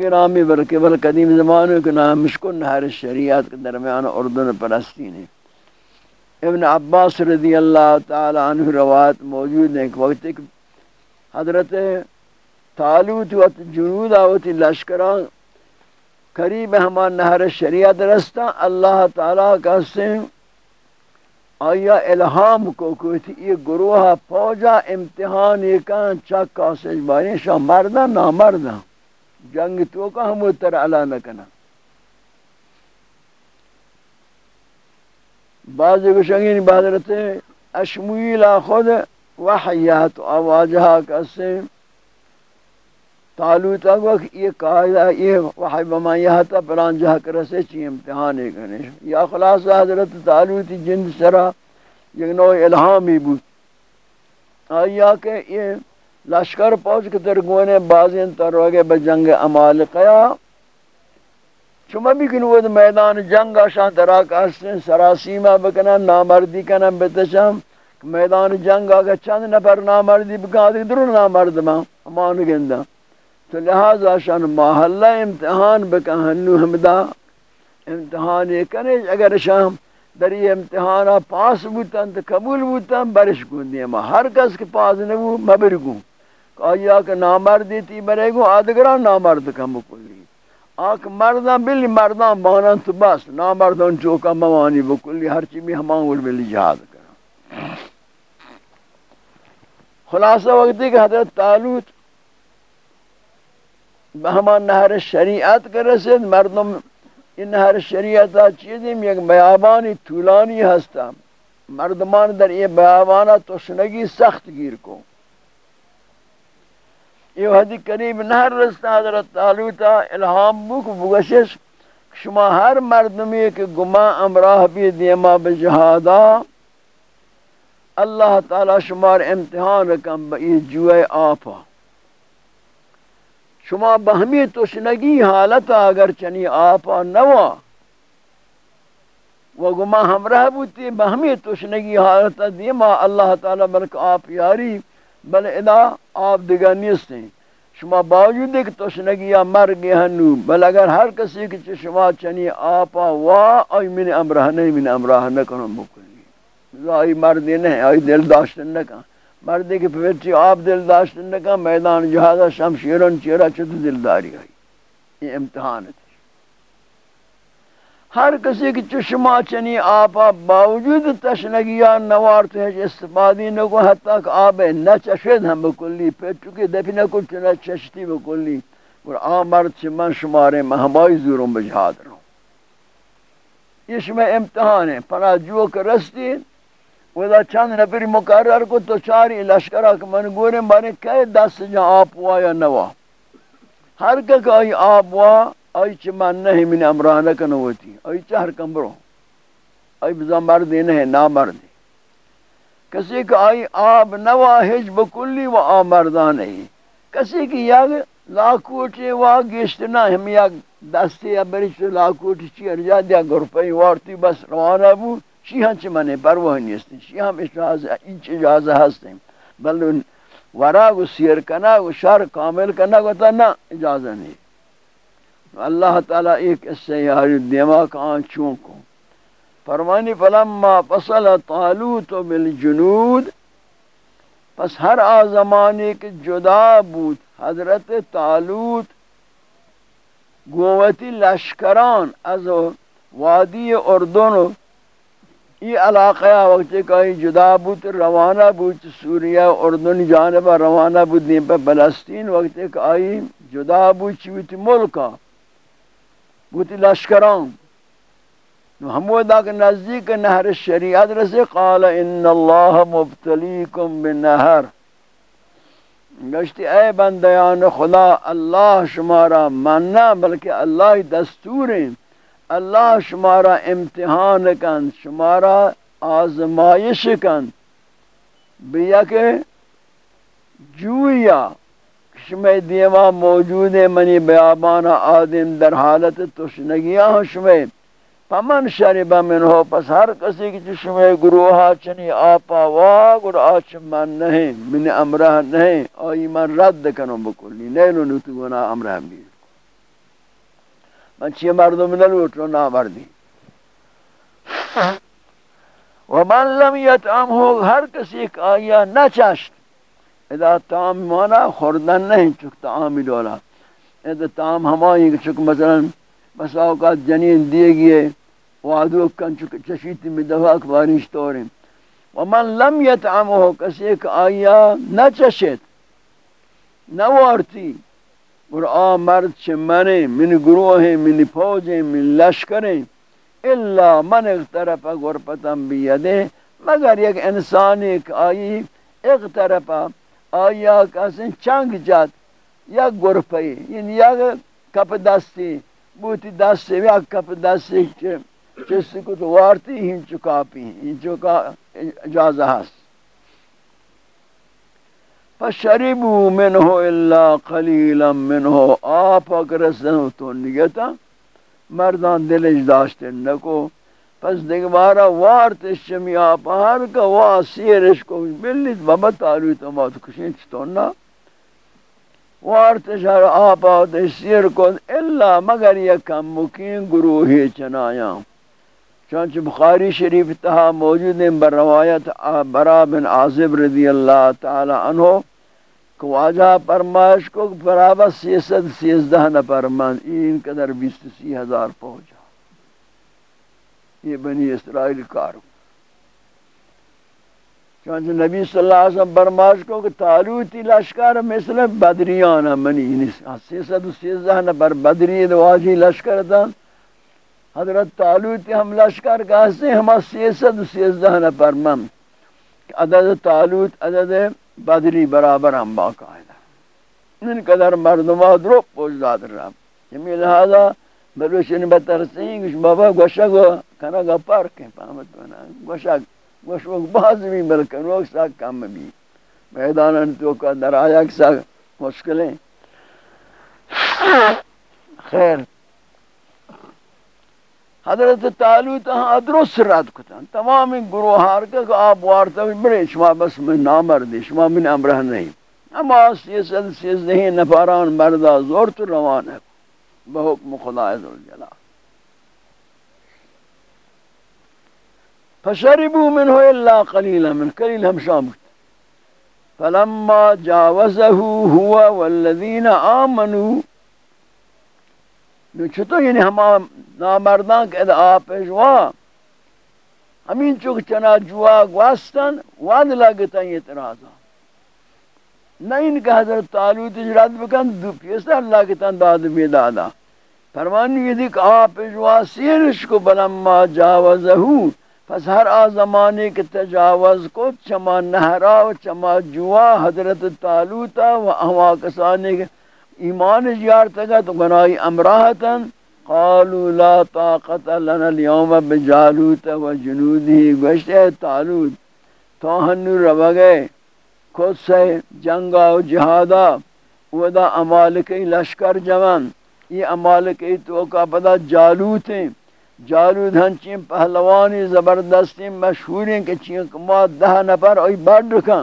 پیرامی بلکہ بل قدیم زمانوں کے نام مشکل نہر شریعت کے درمیان اردن پرستی نے ابن عباس رضی اللہ تعالی عنہ روایت موجود ہیں کہ وقت حضرت تالوت و جنود آوتی لشکران قریب ہمان نہر شریعت رستہ اللہ تعالیٰ کا سن آیا الہام کو کوئی یہ گروہ پوجا امتحان ایکان چک کاسج بارین شاہ مردہ نامردہ جنگ تو کا ہم اتر علا نکنا بعض گوشنگین بحضرت اشمویل خود وحیات آواجہا کسے۔ تالوتا گو یہ قائدہ یہ وحی بما یہاں تا پران جہاں کرسے چی امتحان ہے کرنے یا خلاص حضرت تالوتی جند سرا یک نوع الہامی بود۔ آیا کہ یہ لشکر پہنچ کے ترگونے بازین تروگے بجنگ امالقیا چما بھی کنود میدان جنگ آشان تراک اسن سراسیما بکنا، نامردی کنا بتشم۔ میدان جنگ آگا چند نفر نامردی بکنا دیکھ درون نامرد ما امان گندہ۔ تو لہذا شان محلہ امتحان بکہنو ہمدا امتحان یہ کرے اگر شام در یہ امتحان پاس بوتن تو قبول بوتن برش گون دیا ما ہر کس کے پاس نبو مبر گون آیا کہ نامردی تی برے گو آدگران نامرد کم بکلی آکھ مردان بلی مردان بانان تو بس نامردان چوکا موانی بکلی، ہر چی بھی ہمان گل بلی جہاد کرا خلاصہ وقتی کہ حضرت تعلوت بہمان نہر شریعت کے رسید، مردم این نہر شریعت چیزیم یک بیابانی طولانی ہستا۔ مردمان در یہ بیابانا تشنگی سخت گیر کو یہ حدی قریب نہر رستا حضرت تعلوتا الہام بک بگشش، شما ہر مردمی کے گما امراہ بھی دیما بجہادا اللہ تعالی شمار امتحان رکم بئی جوئے آپا شما بہمی تشنگی حالت اگر چنی آپا نوا۔ و گما ہمراہ بوتی بہمی تشنگی حالت دیما اللہ تعالی بلک آپ یاری۔ بل ادا آپ دیگر نیستیں شما باوجود ایک تشنگی یا مر ہنو بل اگر ہر کسی کی شما چنی آپا وا، آئی من امراہ نہیں، من امراہ نکنو مکلی آئی مردی نہیں، آئی دل داشتن نکن۔ مردی کے پھرچی آپ دل داشتن کا میدان جہازہ شمشیرن چیرہ چھتو دلداری آئی۔ یہ امتحان ہے۔ ہر کسی کی چشمہ چنی آپا باوجود تشنگیاں نوارت ہے استفادی نکو، حتی کہ آب نہ چشد ہم بکلی پھر چکے دفی نکو چنہ چشتی بکلی۔ اور آمرد چی من شمارے مہمائی زوروں بجہاد رہوں یہ شمع امتحان ہے۔ پناہ جو کہ رستی ودا چند نفری مقرر کو تو چاری لشکرہ کہ من گورے، مانے کئے دست جا آپ ہوا یا نوا۔ ہر کہ آئی آپ ہوا آئی چھ من نہیں من امرانہ کا نوتی آئی چہر کم برو۔ آئی بزا مردی نہیں نا مردی کسی کہ آئی آپ نواہج بکلی و آ مردان نہیں کسی کی یاگ لاکوٹی وا، گشت گشتنا ہم یاگ دستی یا بریچ لاکوٹی چی ارجا دیا گرپئی وارتی بس روانہ بو۔ بود شیعہ چی منی پروہ نیستی۔ شیعہ ہم اجازہ ایچ اجازہ ہستے بل وراغ و سیر کناغ و شر کامل کناغ و تا نا اجازہ نہیں اللہ تعالیٰ ایک اس سے یاری دیما کان چون کو۔ فرمانی فلما فصل طالوت بالجنود۔ پس ہر آزمانی کے جدا بود، حضرت طالوت گوتی لشکران از وادی اردن۔ یہ علاقہ وقت کئی جدا بوت روانہ بوت سوریہ اردن جانب روانہ بوت دین پر فلسطین وقت کئی جدا بوت چوت ملکا۔ بوت لشکران. ہم وہ دا کہ نزدیک نہر شریعت رسے قال ان اللہ مبتلیکم بنہر. گشتی، اے بندیان خدا، اللہ شمارا مننا بلکہ اللہ دستوریں. اللہ شمارا امتحان کن، شمارا آزمائش کن. بیا کہ جویا شمی دیما موجود ہے منی بیابانا آدم در حالت تشنگیاں ہوں شمی پمن شربہ من ہو پس ہر کسی کی شمی گروہا چنی آپا واگ اور آچ من نہیں من امرہ نہیں۔ آئی من رد کنو بکلی نیلو نتو گنا امرہ بھی من چی مردم نلوٹو نا مردی ومن لم یتعم ہو ہر کسی ایک آیا نہ چاشت۔ اذا تام مانا خوردن نہیں چک تعامی دولا اذا تام ہمائی چک مثلا بس اوقات جنین دیے گئے، وعدو کن چک چشیتی میں دفعہ اکباریش طوریں ومن لم یتعم ہو کسی ایک آیا نہ چشت نہ وارتی۔ اور آ مرد چھ منے، من گروہ من فوجیں من لشکریں الا من اغترف غرفتم بیده مگر یک انسان ایک آئی اغترف آیا کسی چنگ جد یک گرفه یعنی یک کپ دستی بوتی دستی یک کپ دستی چیزی کو تو وارتی ہین چکا پی ہین چکا اجازہ ہست۔ فشربوا منه الا قليلا منه آپ اگر رسن تو نگتا، مردان دلش داشتے نکو۔ پس دیکھ بارا وارت شمی آپا ہر کا وا سیرش کو بلیت بابا تالوی تو مات کشین چطورنا وارت شہر آپا دے سیر کو الا مگر یکم مکین گروہی چنایا۔ چانچہ بخاری شریف تہا موجود ہیں بر روایت برا بن عازب رضی اللہ تعالی عنہ کہ واجہ پرمائش کو برابر سیست سیزدہ نفر من، این قدر بیست سی ہزار پہنچا یہ بنی اسرائیل کارو چونچہ نبی صلی اللہ علیہ وسلم برماش کو کہ تالوتی لشکر مثل بدریان منی سی سد سیست سیزدہ نفر بدری دواجی لشکر دا حضرت تالوتی ہم لشکر کہتے ہیں ہم سیست سیزدہ نفر من۔ عدد تالوت عدد بدری برابر ہم باقاعدہ۔ ان قدر مردمہ درو پوش داد رہا۔ جمی لہذا بلوشن بترسیں گوش بابا گوشا گو کنا گا پارک پامت بنا۔ گوشا گوش وقت باز بھی بلکن وقت سا کم بھی۔ میدان تو کا در آیا کسا مشکلیں خیر۔ حضرت تعلوت ہاں ادرس رد کتن تمام گروہ ہار کہ آپ وارتا بھی بڑے، شما بس میں نامردی شما من امرہ نہیں۔ اما سیسد سیزدہی نفاران مردہ، زور تو روان ہے۔ بحکم خدا عزوجلال فشربوا منه الا قليلا من قليل هم شام. فلما جاوزه هو والذين امنوا نو چھتو یعنی ہما نامردان کہ آپ پیشوا ہمین چوک چنا جوا گواستن، واد لگتا یہ اعتراضا نہ ان کا حضرت تعلوت اجراد بکن، دو پیسر اللہ کی تن داد بھی دادا فرمانی یہ دیکھ آپ پیشوا سیرش کو بلما جاوزہو پس ہر آ زمانے کے تجاوز کو چما نہرا و چما جوا حضرت تعلوتا و احوا کسانے کے ایمان جیار تگا تو گناہی امراحتاً قالوا لا طاقت لنا اليوم بجالوت و جنودی گوشتے تعلوت تو ہنو رو گئے خود سے جنگا و جہادا ودا امالکی لشکر جوان یہ امالکی تو کا پدا جالوت ہیں جالوت ہنچیں پہلوانی زبردستی مشہور ہیں کہ چین کما دہ نفر اوی بڑھ رکھاں۔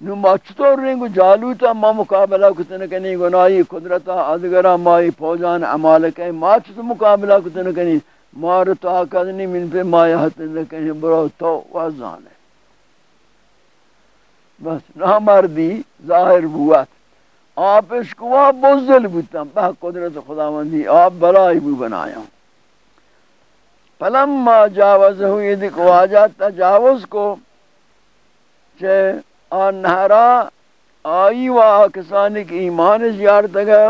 نو ما چطور رنگو جالوتا ما مقابلہ کتن کنی گناہی قدرتا ادگرہ مائی پوجان عمالکہ ما چطور مقابلہ کتن کنی مار طاقت نہیں من پہ ما یحتن کنی برو تو وزان ہے۔ بس نہ مردی ظاہر بوات آپ اس کو آپ بزدل بودتا بہ قدرت خداوندی آپ بلائی بو بنایا۔ ہوں فلما جاوز ہوئی دیکھ واجہ تجاوز کو چھے آن نہرا آئی و آکسانی کی ایمان زیارت گا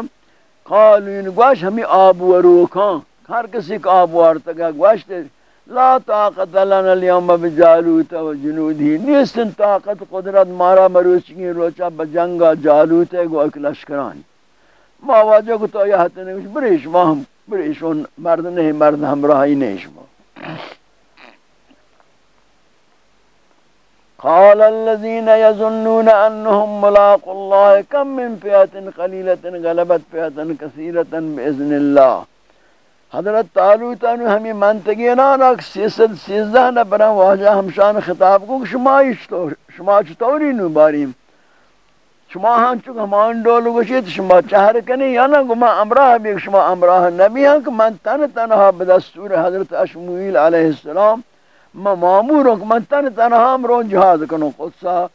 قالو یعنی ان گوش ہمیں آب و روکاں ہر کسی کا آب وارتا گا گوش دے لا طاقت لنا اليوم بجالوت و جنودی۔ نیستن طاقت قدرت، مارا مروچگی، روچا بجنگا جالوت ہے گو اک لشکرانی ما واجہ کو تو یہ حتی نہیں بریش وہم بریش مرد نہیں مرد ہمراہی نہیں شما قال الذين يظنون انهم ملاق الله كم من فئه قليله غلبت فئه كثيره باذن الله حضرت طالوت نے ہمیں منتگی نہ رکھ سیصد سیزدہ نہ برا واجہ ہمشان خطاب کو شما شما چطوری نو باریم شما ہاں چکا ہمان ڈول گوشید، شما چہر کنی یا نا گما امراہ بھی شما امراہ نبی ہاں کہ من تن تنہا بدستور حضرت اشمویل علیہ السلام، ما معمور ہوں کہ من تن تنہا امرون جہاد کنو قدسا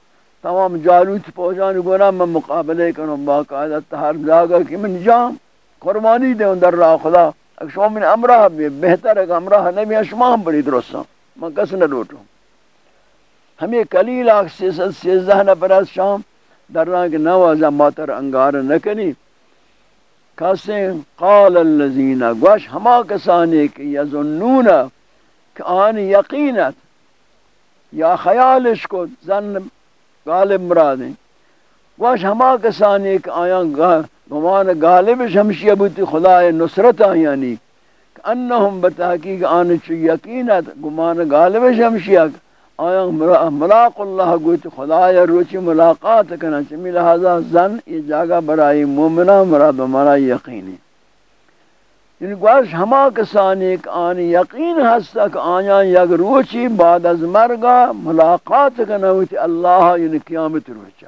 تمام جالوت پہنچان گونا من مقابلے کنو باقاعدہ تہر جاگا کہ من جام، قربانی دے در راہ خدا۔ اگر شما من امراہ بھی بہتر ہے کہ امراہ نبی ہاں شما ہم بڑی درستان من کس نہ لوٹوں ہمیں کلیل آگ سیزد، سیزدہ نفر شام در رنگ نوازا ماتر انگار نکنی. کسی قال اللذین گوش ہما کسانی کہ یظنون کہ آن یقینت. یا خیالش کو زن غالب مرادیں گوش ہما کسانی کہ آیا گمان غالبش ہمشی بوتی خدا نصرت آیانی. کہ انہم بتحقیق آن چو یقینت، گمان غالبش ہمشی آیا ملاق اللہ گوت خدا یا روچی ملاقات کنا چمی لہذا زن یہ جاگہ برائی مومنہ مراد و مرا یقینی۔ یعنی ان گوش ہما کسانی ایک آن یقین ہستا کہ آیا یک روچی بعد از مرگا ملاقات کنا ہوتی اللہ یعنی قیامت روچا۔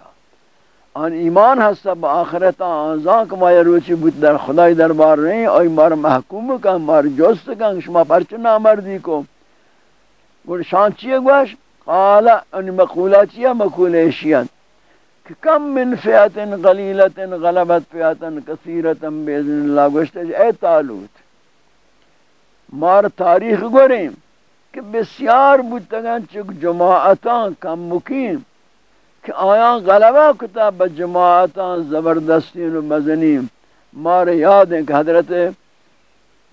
آن ایمان ہستا با آخرتا آنزان کما یا روچی بود در خدای دربار رہی آئی مار محکوم کا مار جوست کا شما پرچنا مردی کو۔ گوڑ شان چیئے گوش قال ان مقولات یا مقول اشیاء کہ کم من فیات غلیلت غلبت فیات کثیرت بیزن اللہ گوشتے اے تالوت مار تاریخ گوریں کہ بسیار بودتگن چک جماعتان کم مکین کہ آیاں غلبہ کتا بجماعتان زبردستین و مزنین مار یاد ہیں کہ حضرت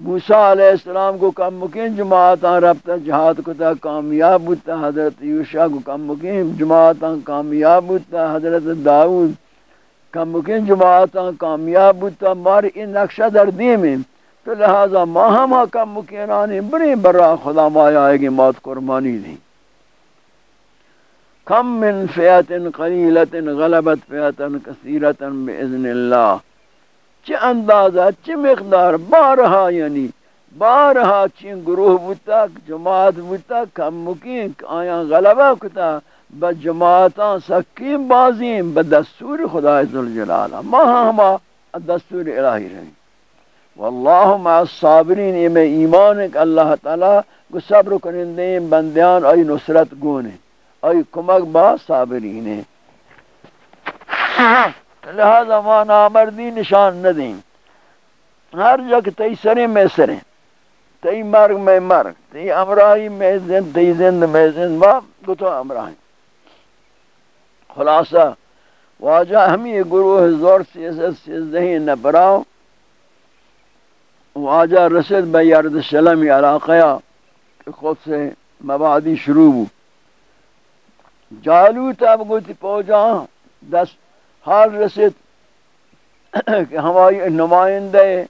موسیٰ علیہ السلام کو کم مکین جماعتاں ربتا جہاد کو تا کامیاب ہوتا حضرت یوشا کو کم مکین جماعتاں کامیاب ہوتا حضرت داؤد کم مکین جماعتاں کامیاب ہوتا مار ان نقشہ در میں تو لہذا ما ہما کم مکینانی بڑی برا خدا مایا آئے گی موت قربانی نہیں کم من فیات قلیلت غلبت فیات کثیرت بإذن اللہ۔ چی اندازہ چی مقدار؟ بارہا یعنی بارہا چی گروہ بوتا، جماعت بوتا، کم مکین، آیا غلبہ کتا، با جماعتاں سکیم بازیم، با دستور خدا ذوالجلالہ۔ ما ہما دستور الہی رہی۔ واللہ مع الصابرین، یہ میں ایمان کہ اللہ تعالی کو صبر کنندے بندیان، آئی نصرت گونے، آئی کمک با صابرین ہے لہذا ما نامردی نشان نہ دیں ہر جگہ تی سریں میں سریں۔ تی مرگ میں مرگ۔ تی امراہی میں زند تی زند میں زند۔ با گتو امراہی خلاصہ، واجہ ہمیں گروہ زور سیزت سیزدہی نبراؤ واجہ رسد بے یارد سلمی علاقیہ خود سے مبادی شروع ہو جالو تب گوتی پوجا دست حال رسید کہ ہماری نمائندے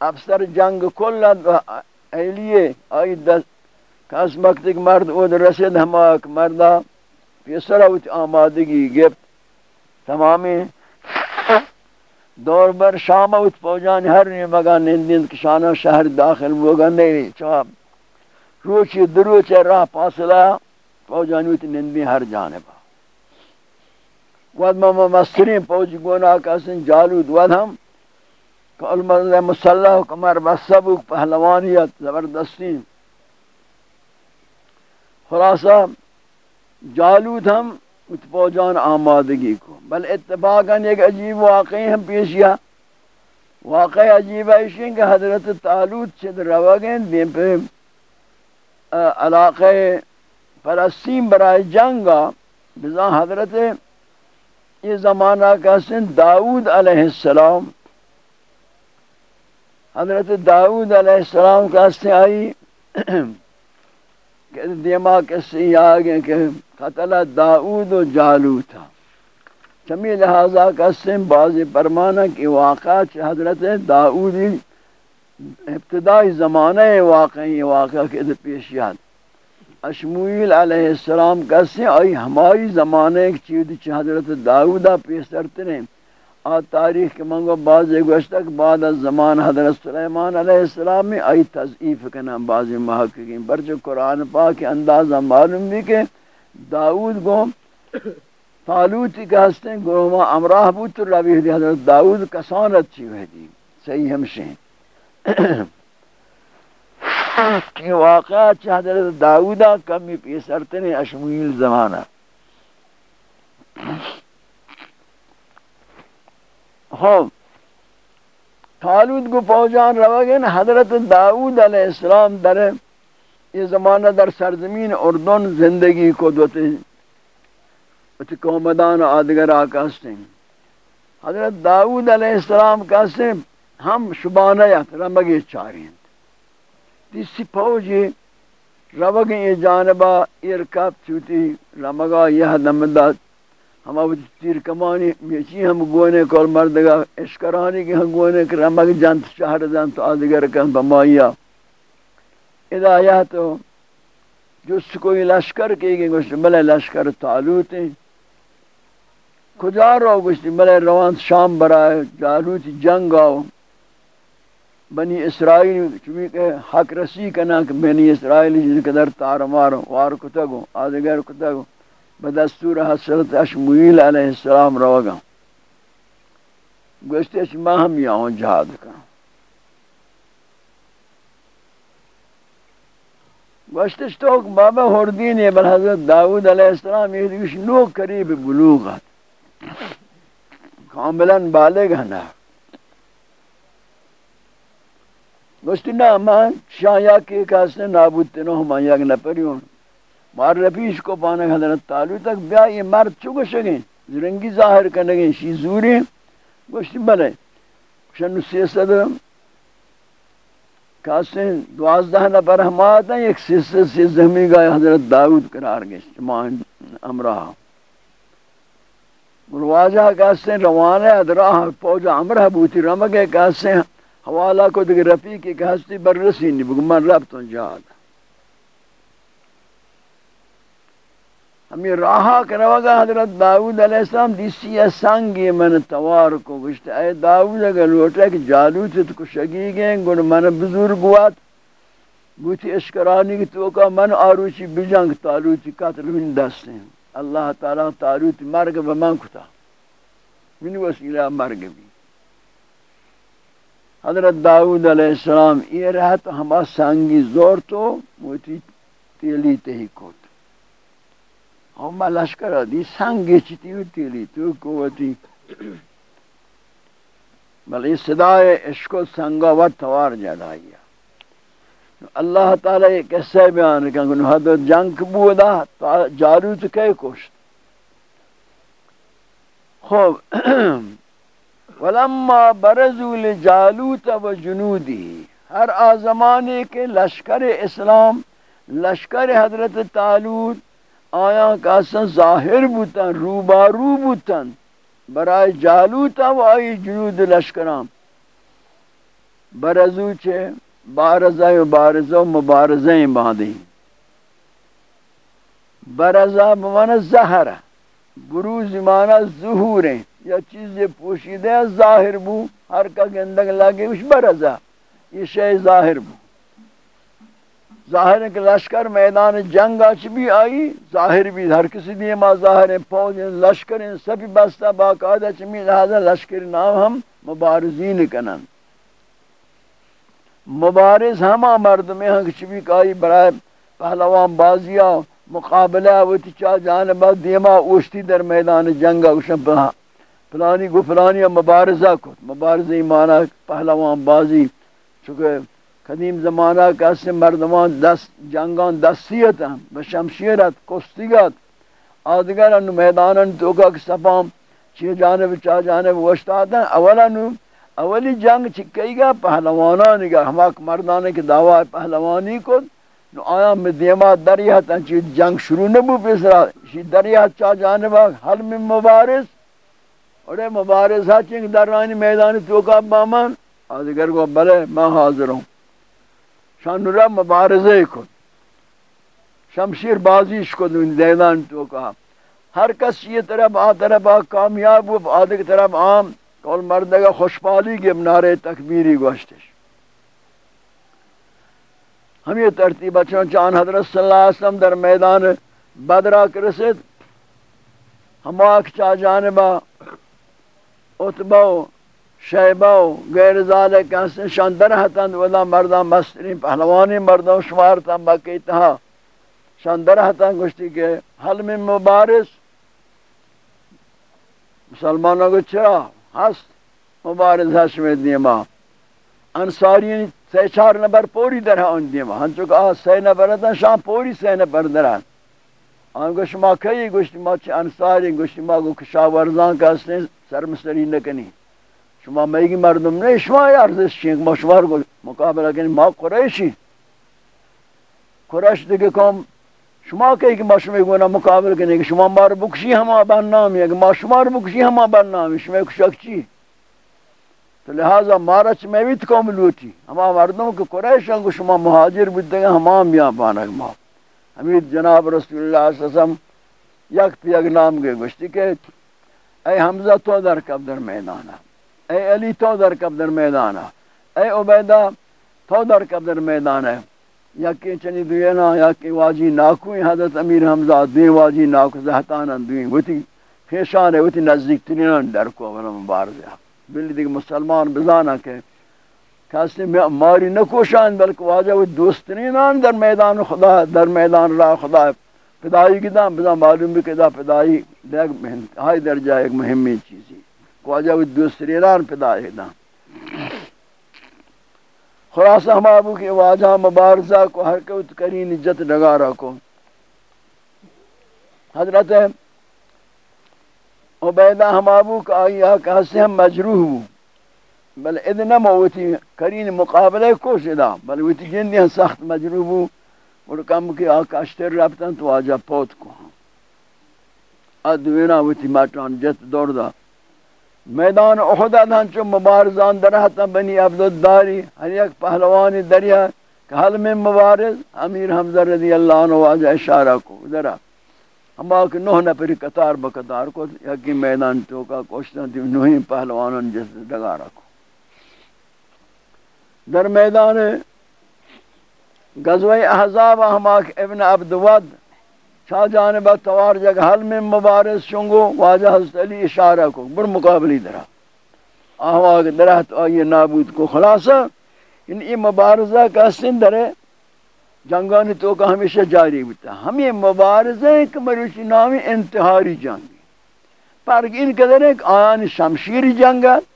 افسر جنگ کلت و اہلیے آئی دست کس وقت ایک مرد اود رسید ہمارک مردہ پیسر اوت آمادگی گفت۔ تمامی دور بر شام اوت پوجان ہر نی مگا نندین کشانہ شہر داخل ہوگا نہیں چاپ روچی دروچ راہ پاسلہ پوجان اوت نندین ہر جانبا ود ما مسترین پوج گونا کسن، جالود ود ہم کل مسلح کمر بسب پہلوانیت زبردستی۔ خلاصہ، جالود ہم ات پوجان آمادگی کو۔ بل اتفاقا ایک عجیب واقعی ہم پیش کیا۔ عجیب ہے کہ حضرت تعلود چد روگین دیم پہ علاقہ فلسطین برای جنگا بزا حضرت یہ زمانہ کا سن داود علیہ السلام۔ حضرت داود علیہ السلام کا سن آئی۔ کہ دیما کسی آگے کہ قتل داود و جالو تھا۔ چمی لہذا کا سن بعض پرمانہ کی واقعات حضرت داودی ابتدائی زمانہ واقعی واقعہ کے پیش یاد۔ اشمویل علیہ السلام کیسے آئی ہماری زمانے ایک چیز چی حضرت داودہ پیسرتے ہیں۔ آ تاریخ کے منگو بعض گوشتک بعد از زمان حضرت سلیمان علیہ السلام میں آئی تضعیف کنا بعض محققین۔ برچہ قرآن پاک اندازہ معلوم بھی کہ داود کو طالوتی کہ ہستے گروہ امراہ بود روی حضرت داود کسانت چی ہوئی دی۔ صحیح ہمشیں یہ واقعہ چی حضرت داودا کمی پیسرتنے اشمیل زمانہ۔ ہاں طالوت کو پہنچان روا گئے حضرت داود علیہ السلام در یہ زمانہ در سرزمین اردن زندگی کو دوتے اتی قومدان آدگر آقا ہیں حضرت داود علیہ السلام کہتے ہیں، ہم شبانیت رمگی چارین تیسی پوجی روگی یہ جانبا ارکاب چوتی رمگا یہ دمدات ہم اب تیر کمانی میچی ہم گونے کول مردگا اشکرانی کی ہم گونے کہ رمگ جانت شہر جانت آدگر کن بمائیا ادا یا تو جس کوئی لشکر کی گئی گوشت بلے لشکر تعلوت ہیں کجا رو گوشت بلے روان شام برائے جالوت جنگ آو بنی اسرائیل چونکہ کہ حق رسی کنا کہ بنی اسرائیل جس قدر تار مارو وار کتگو آدگر کتگو بدستور حضرت اشمویل علیہ السلام روگا گوشتے اچھ ماں ہم یہاں جہاد کا گوشتے اچھ تو بابا حردین ہے، بل حضرت داود علیہ السلام یہ دیوش نو قریب بلوغت کاملاً بالغ ہے نا گوشتے نا ماں شاہ کے کاسنے نابود تنو ہم آیا کہ نپریون مار رفیش کو پانے حضرت تعلو تک بیا یہ مرد چکو شگیں زرنگی ظاہر کرنے گئے شی زوری گوشتی بلے شنو سیسد کاسے دوازدہ نفر ہم آتا ہیں ایک سیسد سی زمین گئے حضرت داود قرار گئے جمان امراہ مرواجہ کاسے روانے ادراہ پوجا امرہ بوتی رمگے کاسے حوالہ کو دیکھ رفیق رفیقی کاسے بررسی نہیں بگو من رب تو جہاد۔ ہمیں راہا کروا حضرت داود علیہ السلام دیسی سنگی من توار کو گشت۔ اے داود اگر لوٹا کہ جالوت تو شگی گئے گن من بزرگ وات۔ گوتی اشکرانی کی توکا من آروچی بجنگ تالوتی قتل من دست ہیں۔ اللہ تعالی تالوتی مرگ بمن کتا۔ من وسیلہ مرگ بھی۔ حضرت داود علیہ السلام، یہ رہا تو ہما سنگی زور تو، موتی تیلی تہی کوت۔ ہم لشکر دی سنگی چیتی و تیلی تو قوتی بل یہ صدای عشق و سنگا و توار جدائی اللہ تعالی یہ قصہ بیان کہ حضرت جنگ بودا جاروت کئی کشت خوب ولما برزو لجالوت و جنودی، ہر آزمانے کے لشکر اسلام، لشکر حضرت تعلوت آیا کاسا ظاہر بوتن روبارو بوتن برای جالوتا و آئی جنود لشکرام برزو چھے بارزہ و بارزہ و مبارزہ باندھی برزہ بمانا زہر، بروز مانا ظہور ہیں۔ یا چیز پوشیدہ ظاہر بو، ہر کا گندگ لگے اس برزہ یہ شے ظاہر بو۔ ظاہر ہے کہ لشکر میدان جنگ آچ بھی آئی، ظاہر بھی ہر کسی دیئے ما ظاہر ہیں فوج لشکر ہیں، سبھی بستہ باقاعدہ چمی لہذا لشکر نام ہم مبارزین کنن۔ مبارز ہما مردمی ہاں کچھ بھی کائی برای پہلوان بازیا مقابلہ وتی چا جانبا دیما اوشتی در میدان جنگ اوشن پلانی گو پلانی مبارزہ کو مبارزہ مانا پہلوان بازی، چونکہ قدیم زمانہ کا سے مردمان دست، جنگان دستیت ہیں بشمشیرت کستیگت آدگر انو میدانن توکا کہ چی جانب، چا جانب وشتاد ہیں۔ اولا نو اولی جنگ چکی گا؟ پہلوانانی گا۔ ہماک مردانے کی دعوی پہلوانی کو نو آیا میں دیما دریات ہیں، چی جنگ شروع نبو پیسرا۔ چی دریات چا جانب حل میں مبارز۔ اور مبارز ہا چنگ درانی میدانی توکا بامان آدگر کو بلے میں حاضر ہوں شان را مبارزه کن شمشیر بازیش کن ان دیدان تو کہا ہر کس یہ طرف آ طرف آ کامیاب و آدھے طرف عام کول مردگا خوشپالی کے منارے تکبیری گوشتش ہم یہ ترتیب اچھا چان حضرت صلی اللہ علیہ وسلم در میدان بدرہ کرسید ہما چا جانبا عطبہ و اتبو شیبو غیر ذالک ہستن شاندر ہتن ولا مردان مسترین، پہلوانی مردان شمارتن باقی تہا شاندر ہتن گوشتی کہ حل من مبارس۔ مسلمانوں کو چرا ہست مبارز ہست میں دیما انصاری سی چار نبر پوری درہ ان دیما ہن چکا سی نبر دن شام پوری سی نبر درہ آن گوش ما کئی گوشت ما چه انصاری گوشت ما گو کشاورزان که هستن سرمسری نکنی شما میگی مردم نه شما ارزش چین، ما شما رو مقابله کنی، ما قریشی۔ قریش دیگه کم شما کہی کہ ما شما گونا مقابل کنی کہ شما مار بکشی ہما بن نامی ہے کہ ما شما رو بکشی ہما بن نامی، شما کشک چی؟ تو لہذا مارا چھ میں بھی تکو ہما مردم کے قریش ہیں شما مہاجر بودتے ہیں ہما ہم یہاں پانک ماں حمید جناب رسول اللہ صلی اللہ علیہ وسلم یک پیگ نام گئے گوشتی کہ اے حمزہ تو در کب در میدانا اے علی تو در کب در میدانا اے عبیدہ تو در کب در میدانا یا کہ چنی دوئے نا یا کہ واجی ناکوئی حضرت امیر حمزہ، دوئے واجی ناکو زہتانا دوئے وہتی پیشان ہے وہتی نزدیک ترین در کو مبارزہ بلی دیکھ مسلمان بزانا کہ کسی ماری نکوشان بلکہ واجہ وہ دوستنینان در میدان خدا، در میدان را خدا پدائی کی دام، بزا معلوم بھی کہ دا پدائی دیکھ ہائی درجہ ایک مہمی چیزی واجہ وہ دوستنینان پدائی دام خلاصہ ہم آبو کی واجہ مبارزہ کو حرکت کرین عجت نگارہ کو۔ حضرت عبیدہ ہم آبو کا آئی آکا سے ہم مجروح ہوں۔ بل ادنا موتی کرین مقابلہ کو شدا بل وتی جندی سخت مجروب اور کم کی آکاشتر رفتن تو آجا پوت کو۔ ادوینا وتی ماتان جت دور دا۔ میدان احد ادھان چو مبارزان درہتا بنی عبدالداری، ہر یک پہلوانی دریا کہ حل میں مبارز، امیر حمزہ رضی اللہ عنہ آجا اشارہ کو۔ ذرا ہم آکے نوہ نہ نپری قطار بقطار کو، یکی میدان تو کا کوشتن تھی، نوہی پہلوانان جس دگا رکھو در میدان غزوہ احزاب احماق ابن عبدود چا جانب توار جگ حل میں مبارز شنگو واجہ حضرت علی اشارہ کو بر مقابلی درہ۔ احماق درہ تو آئیے نابود کو خلاصہ، ان یہ مبارزہ کا سندر ہے جنگانی تو کا ہمیشہ جاری ہوتا ہم یہ مبارزہ ایک مروشی نامی انتحاری جنگی پر ان قدر ایک آیان شمشیری جنگت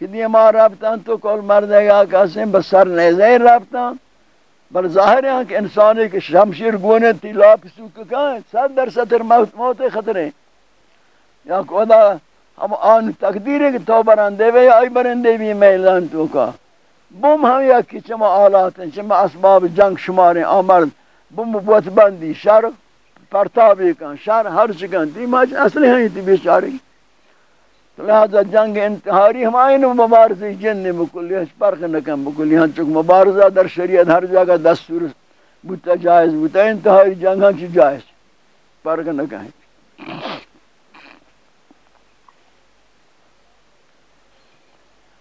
کہ دی ما رابطان تو کل مردے گا کسی بسر نیزے رابطان بل ظاہر ہے کہ انسانی کے شمشیر گونے تی لاپ سوک کہیں صد در ستر موت موت خطرے یا کودا ہم آن تقدیر ہے کہ تو برندے وے یا ای برندے بھی میلان تو کا۔ بم ہم یا کی چما آلات ہیں، چما اسباب جنگ شماریں آمرد بم بوت بندی، شر پرتابی کن شر ہر چکن تی ماچ اصلی ہیں تی بیچاری لہذا جنگ انتحاری ہم آئین مبارزی جن بکلی اس پرخ نکم بکلی ہاں چک مبارزہ در شریعت ہر جگہ دستور بوتا جائز، بوتا انتحاری جنگ ہاں چی جائز۔ پرخ نکم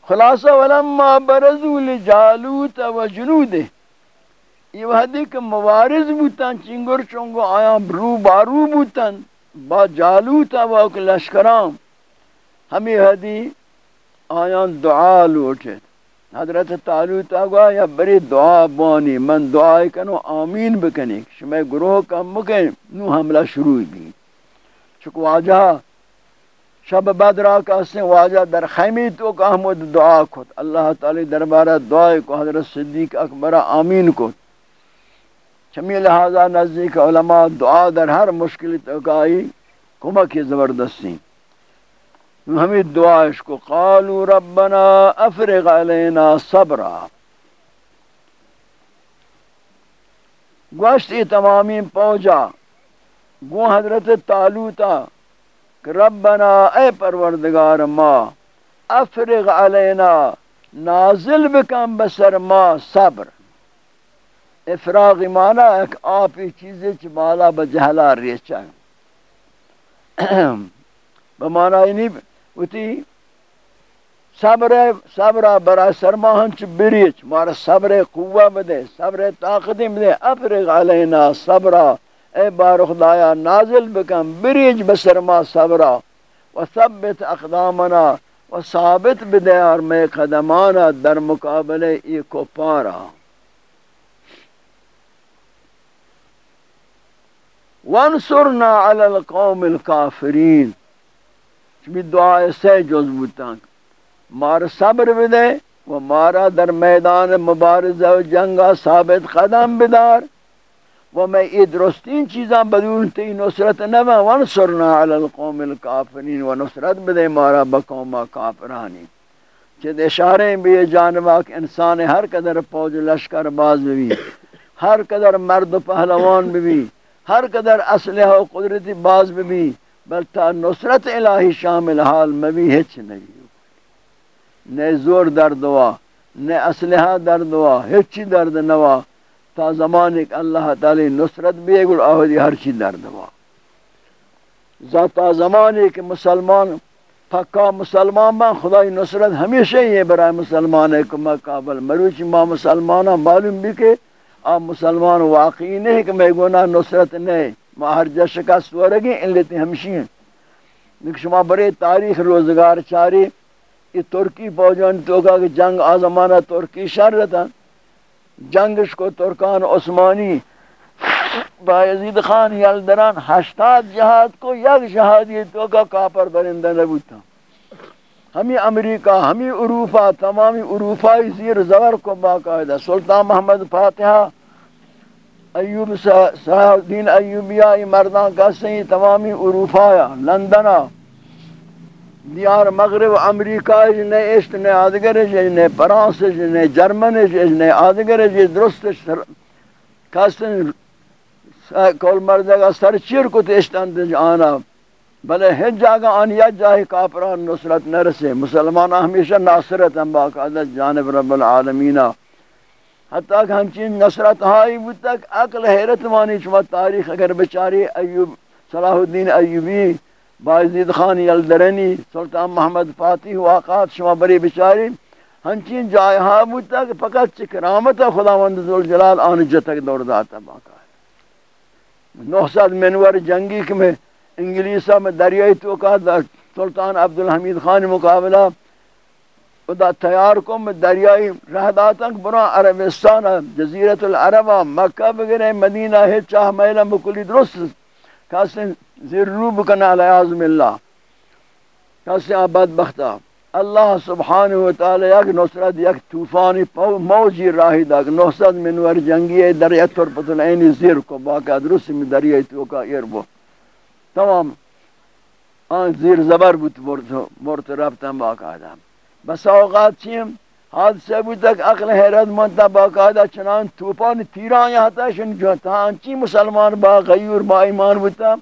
خلاصہ، ولما برزو لجالوت و جنودے یہ وحدی کہ مبارز بوتن چنگر چنگو آیا برو بارو بوتن با جالوت و لشکرام ہمیں حدی آیان دعا لوٹے۔ حضرت تعالی گوا یا بری دعا بانی، من دعا کنو آمین بکنی شمی گروہ کا مکن نو حملہ شروع بھی۔ چکو واجہ، شب بدرہ کا سن واجہ در خیمی تو کا حمد دعا کھت اللہ تعالی دربارہ دعا کو حضرت صدیق اکبر آمین کو چمی لہذا نزدیک علماء دعا در ہر مشکل تو کائی کمکی زبردستی۔ ہمیں دعائش کو، قالوا ربنا افرغ علینا صبرا۔ گوشت تمامی پہنچا گو حضرت تالوتا کہ ربنا اے پروردگار ما، افرغ علینا، نازل بکن بسر ما صبر۔ افراغ مانا ایک آپی چیزیں چمالا بجہلا ریچا بمانا ہی نہیں وتی صبر صبر برا سرماہن چ بریچ مار صبر قوہ بده صبر طاقت بده افرغ علینا صبر اے بار خدایا نازل بکم بریج بسر ما صبرا و اقدامنا، و ثابت بدیار میں قدمانا در مقابلے ای کپارا۔ وانصرنا علی القوم الكافرین بھی دعا سے جز بوتاں مار صبر بدے و مارا در میدان مبارزہ و جنگا ثابت قدم بدار۔ و میں یہ درستین چیزاں بدون تی نصرت نبا وانصرنا علی القوم الكافرین و نصرت بدے مارا بقوم کافرانی۔ چید اشارے بھی یہ جانبا کہ انسان ہر قدر پوج لشکر باز بھی۔ ہر قدر مرد و پہلوان بھی۔ ہر قدر اسلحہ و قدرتی باز بھی۔ بلتا نصرت الہی شامل حال میں بھی ہچ نہیں نہ زور در دعا نہ اسلحہ در دعا ہچی درد نوا تا زمان ایک اللہ تعالی نصرت بھی ہے گل آہدی ہر چی در دعا ذاتا زمان ایک مسلمان، پکا مسلمان با خدای نصرت ہمیشہ ہی ہے برای مسلمان ایک مقابل مروچی ما مسلمانا معلوم بھی کہ آپ مسلمان واقعی نہیں کہ میں گناہ نصرت نہیں۔ ما ہر جا شکست ان لیتے ہمشی ہیں۔ لیکن شما برے تاریخ روزگار چاری، یہ ترکی فوجان تو کہا کہ جنگ آزمانہ ترکی شر رہتا جنگش کو ترکان عثمانی با یزید خان، یلدران ہشتاد جہاد کو یک جہادی تو کا کافر برندہ نبوتا ہمیں امریکہ ہمیں عروفہ تمامی عروفائی زیر زور کو باقاعدہ۔ سلطان محمد فاتحہ ایوب صلاح الدین ایوبیائی مردان کا سہی تمامی عروفایا لندنا دیار مغرب، امریکہ نے اشت نے آدگر نے فرانس نے جرمن نے آدگر درست کسن کول مردگا سر چیر کو تشتند آنا۔ بلے ہج جاگا آن یا جاہی کافران نصرت نرسے مسلمان ہمیشہ ناصرت ہم باقاعدہ جانب رب العالمین۔ حتیٰ کہ ہمچین نصرت ہائی بود، تک عقل حیرت مانی. چما تاریخ اگر بچاری ایوب صلاح الدین ایوبی بازید خان یلدرنی، سلطان محمد فاتح واقعات شما بری بچاری ہنچین جائے ہاں بود، تک فقط چکرامت خداوند ذوالجلال آن جتک دور داتا باقا. نو سات منور جنگی میں انگلیسا میں دریائی تو سلطان عبدالحمید خان مقابلہ خدا تیار کو میں دریائی رہ داتنک برا عربستان جزیرت العربہ مکہ بگرے مدینہ ہے، چاہ میلہ مکلی درست کسی زیر رو بکنا علی عظم اللہ کسی آباد بختہ اللہ سبحانہ وتعالی یک نصرت، یک طوفانی موجی راہی دا نصرت منور جنگی دریا دریت طرفت العینی زیر کو باقی درست میں دریائی تو کا ایر بو۔ تمام، آن زیر زبر بود مرت رفتن باقاعدہ بس اوقات چیم حادثه بود تک عقل حیرت منتا باقاعدہ چنان توپان تیران یہاں تا شن جو تا انچی مسلمان با غیور، با ایمان بودتا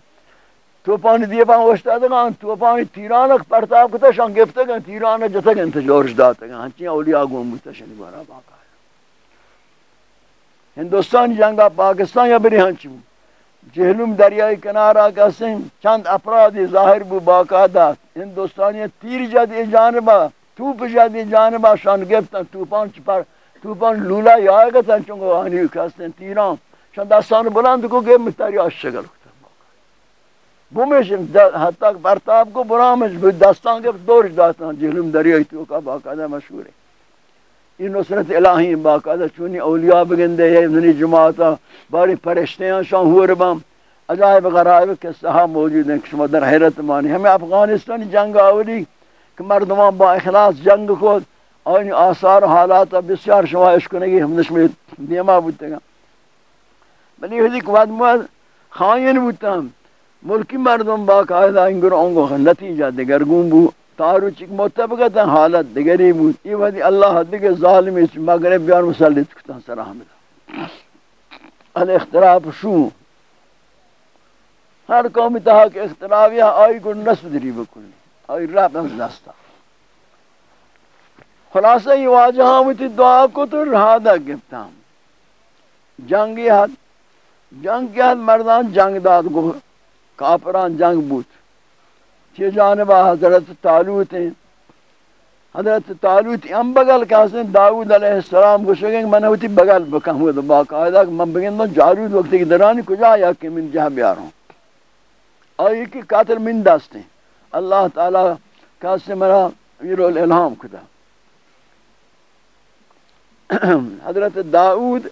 توپان دیے پان وشتا دگا توپان تیران اک پرتاب کتا شان گفتا گا تیران جتا گا انتجورش داتا گا انچی اولیاء گون بودتا شنی بارا باقاعدہ ہندوستان جنگا پاکستان یا بری ہنچی بود؟ جہلوم دریائی کنارہ کسیں چند افراد ظاہر بو باقاعدہ ہندوستانی تیر جد جانبہ توپ جد جانبہ شان گفتن توپان چپر توپان لولا یا گتن چونکہ آنی کسیں تیران شان دستان بلند کو گئے متاری آشگل بومش حتی پرتاب کو برامش دستان گفت دورش داستان جہلوم دریائی تو کا باقاعدہ مشہور ہے یہ نصرت الہی باقاعدہ چونی اولیاء بگندے ہیں انہی جماعتا باری پرشتے شان ہور بام عجائب غرائب کے صحا موجود ہیں شما در حیرت مانی ہمیں افغانستان جنگ آوری کہ مردمان با اخلاص جنگ کو اور آثار و حالات بسیار شما اشکنگی ہم نشمی دیما بودتے گا بلی ہوئی کہ بعد مواد خائن بودتا ہم ملکی مردم باقاعدہ انگر اونگو نتیجہ دگرگون بو تارو چک مطابقتا حالت دگری بود. یہ وقتی اللہ دیگر ظالمی چی مغرب بیار مسلط کتا سر احمد الاختراف شو ہر قومی تہا کہ اخترافی آئی کو نصب دری بکلی آئی رب از دستا۔ خلاصہ یہ واجہ ہاں ہوتی دعا کو تو رہا دا گفتا جنگی حد جنگ کی حد مردان جنگ داد کو کافران جنگ بود۔ چی جانبہ حضرت تعلوت ہیں۔ حضرت طالوت ام بغل کا حسن داؤد علیہ السلام کو شگیں میں نے ہوتی بغل بکم ہوا باقاعدہ من بگن من جارود وقت کی درانی کجا یا کہ من جہاں بیار ہوں اور یہ کہ قاتل من دستے الله تعالی کاسی مرا یرو الالہام کتا حضرت داود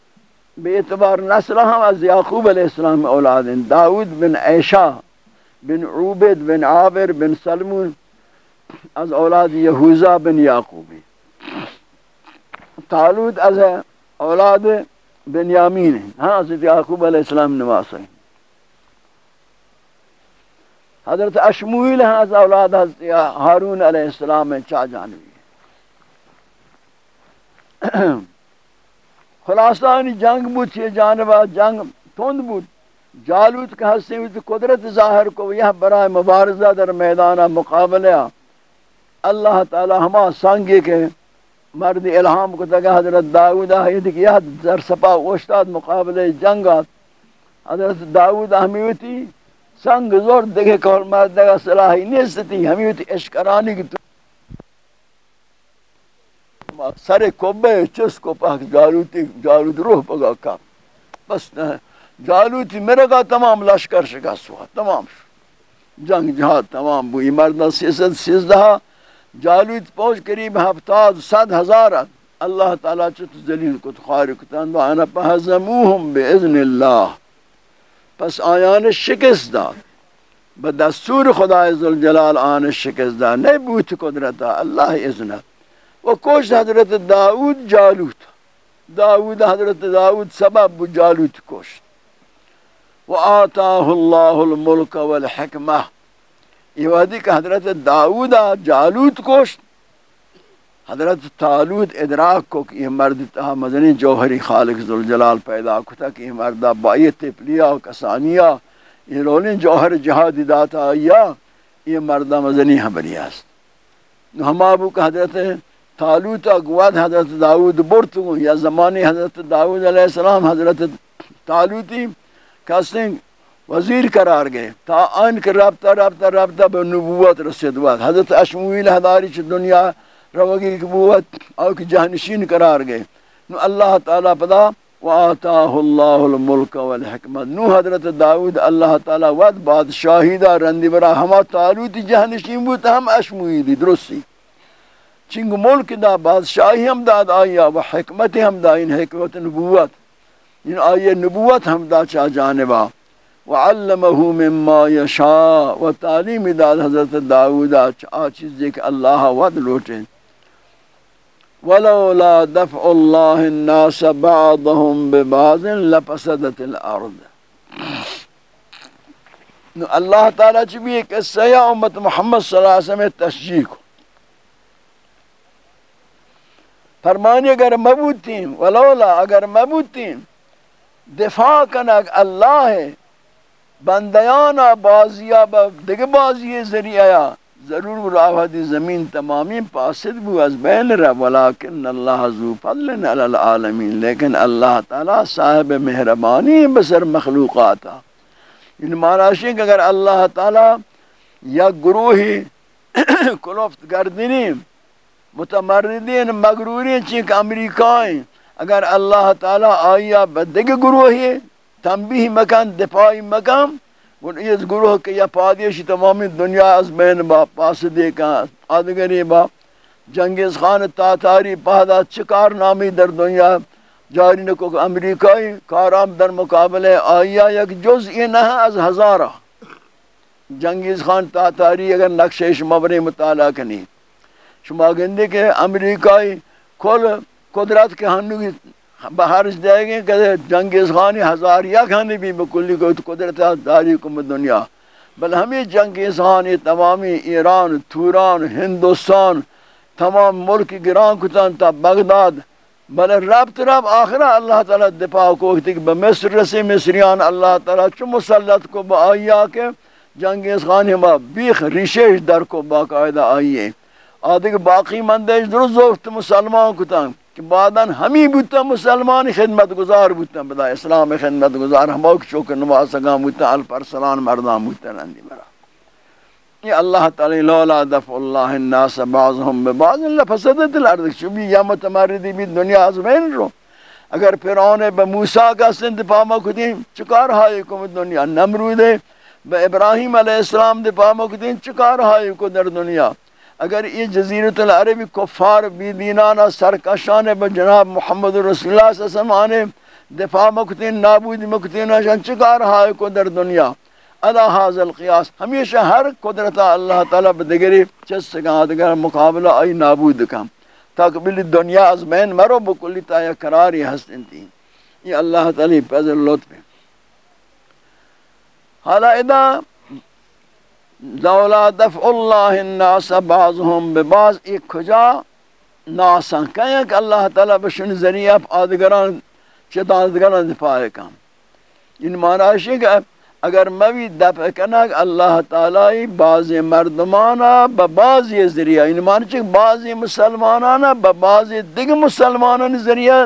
به اعتبار نسل هم از یعقوب علیه السلام اولادن داود بن عیشا بن عوبد بن عابر بن سلمون از أولاد یهوزا بن یعقوبی طالود از أولاد بنیامین ها از یعقوب عليه السلام نواسين حضرت اشمویل ہیں از اولاد حضرت حارون علیہ السلام میں چاہ جانوی خلاصانی یعنی جنگ بود، یہ جانبہ جنگ تند بود۔ جالوت کا حصے ہوئی تو قدرت ظاہر کو، یہ برائے مبارزہ در میدان مقابلہ اللہ تعالی ہما سانگے کے مرد الہام کو تگا حضرت داود آئید کیا در سپا اوشتاد مقابلہ جنگات حضرت داود ہمیوتی سنگ زور دیکھے کول مرد دگا صلاحی نیستی ہمیوتی اشکرانی کی تو۔ سر کوبے چس کو پاک جالوتی، جالوت روح پگا کا۔ بس نہ، جالوتی میرے کا تمام لشکر شکست ہوا تمام۔ شو جنگ جہاد تمام، بوئی مردہ سیزد سیزدہ۔ جالوت پہنچ قریب ہفتاد صد ہزار۔ اللہ تعالیٰ چت ذلیل کو خارق تن وانا فہزموہم باذن اللہ۔ پس آیان شکست داد. بدستور خدا عزالجلال آن شکست داد. نہیں بوت قدرتا اللہ اذنت و کوش حضرت داود جالوت. داود، حضرت داود سبب بود جالوت کوشت و آتاه اللہ الملک والحکمہ یہ وادی کہ حضرت داود جالوت کوشت حضرت تالود ادراک کو کہ یہ مرد تہا مدنی جوہری خالق ذوالجلال پیدا کتا کہ یہ مردہ بائی تپلیا و یہ رولیں جوہر جہادی داتا آیا، یہ مردہ مدنی حبری است ہم ابو کہ حضرت تالوتا گواد حضرت داود برتو، یا زمانی حضرت داود علیہ السلام حضرت تالوتی کسنگ وزیر قرار گئے۔ تا آن کے رابطہ رابطہ رابطہ بے نبوت رسید واد۔ حضرت اشمویل حداری چھ دنیا روگی کبوت او جہنشین قرار گئے۔ نو اللہ تعالیٰ پدا، وآتاہ اللہ الملک والحکمت نو حضرت داود اللہ تعالیٰ ود بادشاہی دا رندی برا۔ ہما تالوتی جہنشین بوتا ہم اشمویلی درستی۔ چنگ ملک دا بادشاہی ہم داد آیا و حکمت ہم دا ان حکمت نبوت۔ ان آئیے نبوت ہم دا چاہ جانبا۔ وعلمه مما يشاء و تعلیم داد حضرت داود آ چیز کہ اللہ ود لوٹے ولولا دفع الله الناس بعضهم ببعض لفسدت الارض نو اللہ تعالی چ بھی ایک قصہ ہے امت محمد صلی اللہ علیہ وسلم تشجیع کو. فرمانی اگر مبود تین ولولا اگر مبود تین دفاع کنک اللہ ہے بندیانا بازیا با دیگه بازی ذریعہ ضرور راہ زمین تمامی پاسد بو از بین را، ولیکن اللہ ذو فضل علی العالمین. لیکن اللہ تعالی صاحب مہربانی بسر مخلوقاتا. ان معنی کہ اگر اللہ تعالی یا گروہی کلوفت گردنی، متمردین، مغرورین چیک امریکائیں، اگر اللہ تعالی آیا بدگ گروہی، تنبیہ مکان، دفاعی مکان اور اس گروہ کے یا پادیشی تمامی دنیا از بین با پاس دے کا آدگری با جنگیز خان تاتاری پہدا چکار نامی در دنیا جاری نکو کہ امریکائی کارام در مقابلے آیا یک جز یہ نہ از ہزارہ۔ جنگیز خان تاتاری اگر نقشہ شما بری مطالعہ کنی۔ شما گندے کہ امریکائی کل قدرت کے ہنو بہرش دے گئے کہ جنگیز خانی ہزار یک ہنی بھی بکلی کو قدرت داری کم دنیا۔ بل ہمیں جنگیز خانی تمامی ایران، توران، ہندوستان، تمام ملک گران کتن تا بغداد۔ بل رب رب آخرہ اللہ تعالی دفاع کو کہ بمصر رسی مصریان اللہ تعالی چو مسلط کو با آئیا کے جنگیز خانی ما بیخ ریشش در کو باقاعدہ آئیے آدھے باقی مندش درست مسلمان کتن کہ بعداً ہمیں بودتا مسلمان خدمت گزار بودتا بدا، اسلام خدمت گزار، ہم اوک چوک نماز سگام بودتا الپرسلان مردان بودتا رندی مرا یہ اللہ تعالی لولا دفع اللہ الناس بعضهم ببعض لفسدت الارض شبی یا متمردی بھی دنیا از بین رو۔ اگر فرعون به موسی کا سند پاما کدین، چکار ہائے کو دنیا نمرود به ابراہیم علیہ السلام دے پاما کدین، چکار ہائے کو در دنیا۔ اگر یہ جزیرت العربی کفار بی دینانا سرکشان به جناب محمد رسول اللہ صلی اللہ علیہ وسلم دفاع مکتین نابود مکتین شان چکار ہائے کو در دنیا۔ ادا حاضر القیاس، ہمیشہ ہر قدرت اللہ تعالی بدگری چس سکا دگر مقابلہ ای نابود کم۔ تقبل دنیا از بین مرو، بکلی تا یا قراری ہستن تھی یہ اللہ تعالی فضل لطف حالا ادا لولا دفع اللہ الناس بعضهم ببعض، ایک کجا ناسا کہیں کہ اللہ تعالی بشن ذریعہ آدگران چتا آدگران دفاع کام۔ ان معنی ہے کہ اگر موی دفع کنک اللہ تعالی بعض مردمانا ببعض ذریعہ ان یعنی معنی چک بعض مسلمانانا ببعض دیگ مسلمانان ذریعہ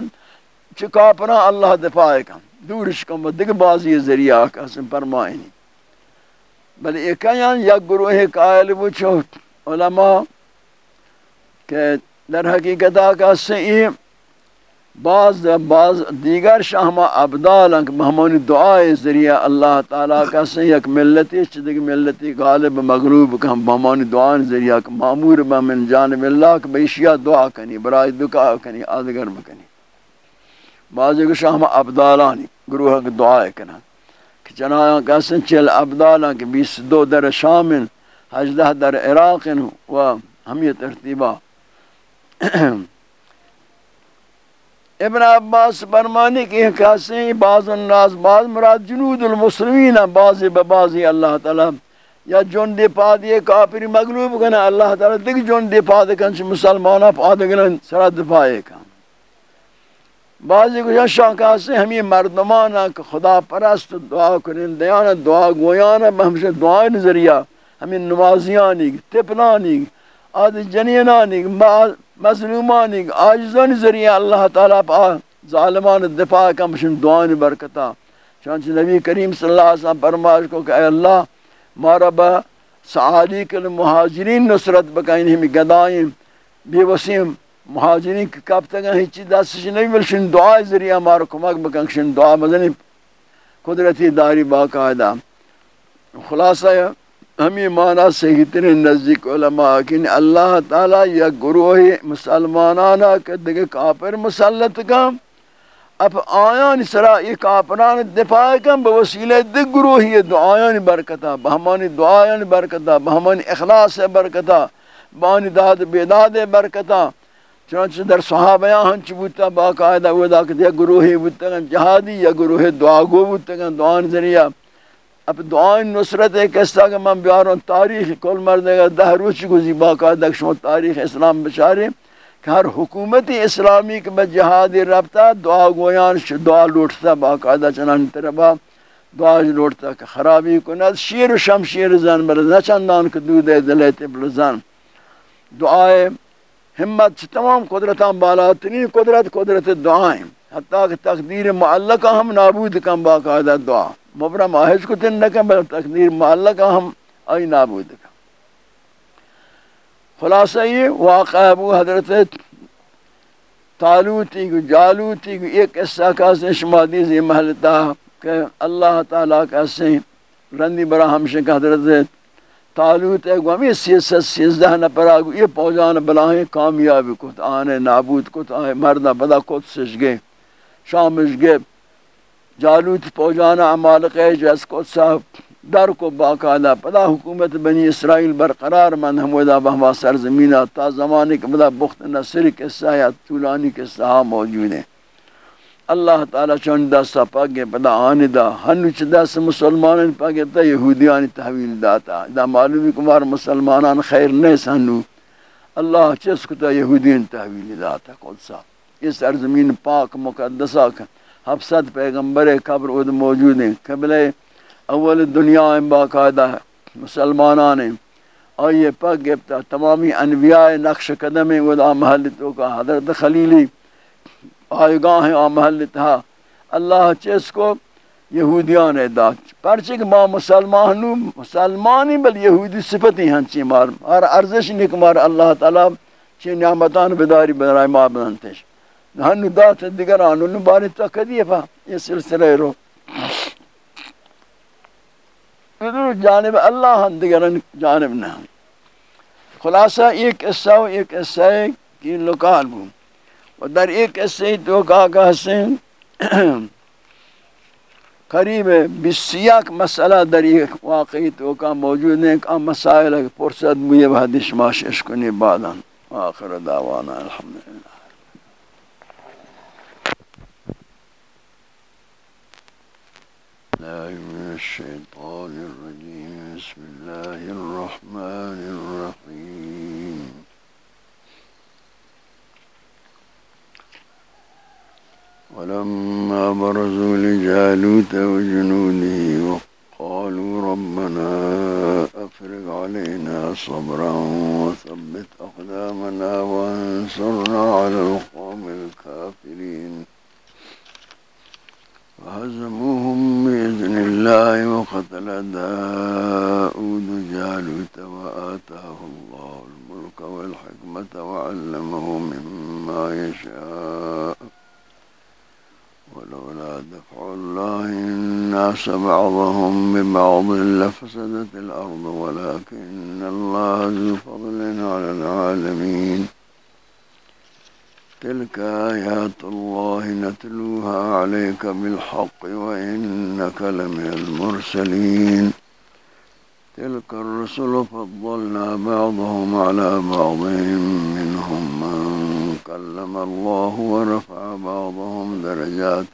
چکا پرا اللہ دفاع کام۔ دورش کم دیگ بعض ذریعہ قسم فرمائنی۔ بل ایکایان یک گروہ قائل بچو علماء کہ در حقیقت آکا سئی بعض بعض دیگر شاہما ابدال انک مہمانی دعائے ذریعہ اللہ تعالیٰ کا سئی یک ملتی چدگ ملتی غالب مغروب کا مہمانی دعائے ذریعہ معمور بمن جانب اللہ کہ بیشیہ دعا کنی، برای دعا کنی، آدگر بکنی۔ بعض ایک شاہما ابدالانی گروہ دعائے کنا کہ چنایا کسن چل ابدالا کہ بیس دو در شامن حجدہ در عراق و ہمی ترتیبہ۔ ابن عباس برمانی کی کہتے بعض الناس، بعض مراد جنود المسلمین بعض ببعضی اللہ تعالی۔ یا جون دے پا دیے کافری مغلوب کنا، اللہ تعالی دیکھ جون دے پا دے کنچ مسلمانہ پا دے کنا سرا دفاعے کنا۔ بعضی کو شاہ سے ہمیں مردمان کہ خدا پرست دعا کریں دیانا دعا گویانا ہمشہ دعائیں ذریعہ ہمیں نمازیانی تپنانی آد جنینانی مظلومانی آجزانی ذریعہ اللہ تعالیٰ پا ظالمان دفاع کا مشن دعائیں برکتا. چانچہ نبی کریم صلی اللہ علیہ وسلم فرماش کو کہ اے اللہ مارا با سعادی کل مہاجرین نصرت بکائیں ہمیں گدائیں بے وسیم مہاجرین کی کب تک ہیچ چیز دستش نہیں ملشن دعا ذریعہ ہمارا کمک بکنشن دعا مزنی قدرتی داری باقاعدہ خلاصہ ہمیں معنی صحیح ترین نزدیک علماء کہ اللہ تعالیٰ یا گروہ مسلمانانا کہ کافر مسلط کا اب آیان سرا یہ کافران دفاع کم بوسیلہ دیکھ گروہی دعایان برکتا بہمانی دعایان برکتا بہمانی اخلاص برکتا بانی داد بیداد برکتا چنانچہ در صحابیاں ہنچ بودتا باقاعدہ ودا کہ یا گروہی بودتا گا جہادی یا گروہ دعا گو بودتا دعان ذریعہ۔ اب دعائیں نصرت ایک ایسا کہ من بیاروں تاریخ کل مردے گا دہ روچ گزی، باقاعدہ شما تاریخ اسلام بچارے کہ ہر حکومت اسلامی کے بعد جہادی ربطہ دعا گویان دعا لوٹتا، باقاعدہ چنان تربا دعا لوٹتا کہ خرابی کند۔ شیر و شمشیر زن برد چندان کہ دودھ دلیت بلزن دعائے ہمت تمام قدرتان بالاترین قدرت قدرت دعائیں حتیٰ کہ تقدیر معلقہ ہم نابود کم باقاعدہ دعا. مبرہ ماہج کو تن نکم بل تقدیر معلقہ ہم آئی نابود کم. خلاصہ یہ واقع ابو حضرت تالوتی کو جالوتی کو ایک قصہ کا سے شمادی زی محلتا کہ اللہ تعالیٰ کا سے رندی برا ہمشہ حضرت تالوت ہے گومی سیست سیزدہ نپر آگو، یہ پوجان بلاہیں کامیابی کت، آنے نابود کت، آنے مردہ بدا کت سش گئے، شامش گئے۔ جالوت پوجان عمالق ہے جیس کت صاحب در کو باقاعدہ پدا حکومت بنی اسرائیل برقرار من ہمودا بہما سرزمینہ تا زمانے کے بدا بخت نصر قصہ یا طولانی قصہ موجود ہیں۔ اللہ تعالی چون دست پاگے پدا آن دا ہنو چ دست مسلمان پاگے تا یہودیان تحویل داتا. دا معلومی کمار مسلمانان خیر نہیں سنو اللہ چس کو تا یہودیان تحویل داتا کل سا. اس سرزمین پاک مقدسہ کا حفظت پیغمبر قبر اد موجود ہیں. قبل اول دنیا باقاعدہ مسلمانان آئیے پاک گفتا تمامی انبیاء نقش قدم ودا محل تو کا حضرت خلیلی آئے گاہ محل تھا۔ اللہ چیز کو یہودیان داد۔ پرچہ کہ ما مسلمانو مسلمانی بل یہودی صفتی ہنچی مار۔ ہر ارزش نک مار اللہ تعالی چی نعمتان بداری برای ما بنتش ہن دات دیگر آنو نباری تکدی فا یہ سلسلہ رو۔ ادھر جانب اللہ ہن دیگر جانب نہ خلاصہ، ایک قصہ و ایک قصہ کی لکال بو و در ایک قصہ تو کہا کہ حسین قریب بسیاک مسئلہ در ایک واقعی تو کا موجود ہے کہ مسائل پرسد مویے بحدش ماشش کنی بعدا. آخر دعوانا الحمدللہ. الشيطان الرجيم بسم الله الرحمن الرحيم ولما برزوا لجالوت وجنوده وقالوا ربنا أفرغ علينا صبرا وثبت أقدامنا وانصرنا على القوم الكافرين. فهزموهم بإذن الله وقتل داود جالوت وآتاه الله الملك والحكمة وعلمه مما يشاء. الناس بعضهم ببعض لفسدت الأرض ولكن الله ذو فضل على العالمين. تلك آيات الله نتلوها عليك بالحق وإنك لمن المرسلين. تلك الرسل فضلنا بعضهم على بعض منهم من كلم الله ورفع بعضهم درجات.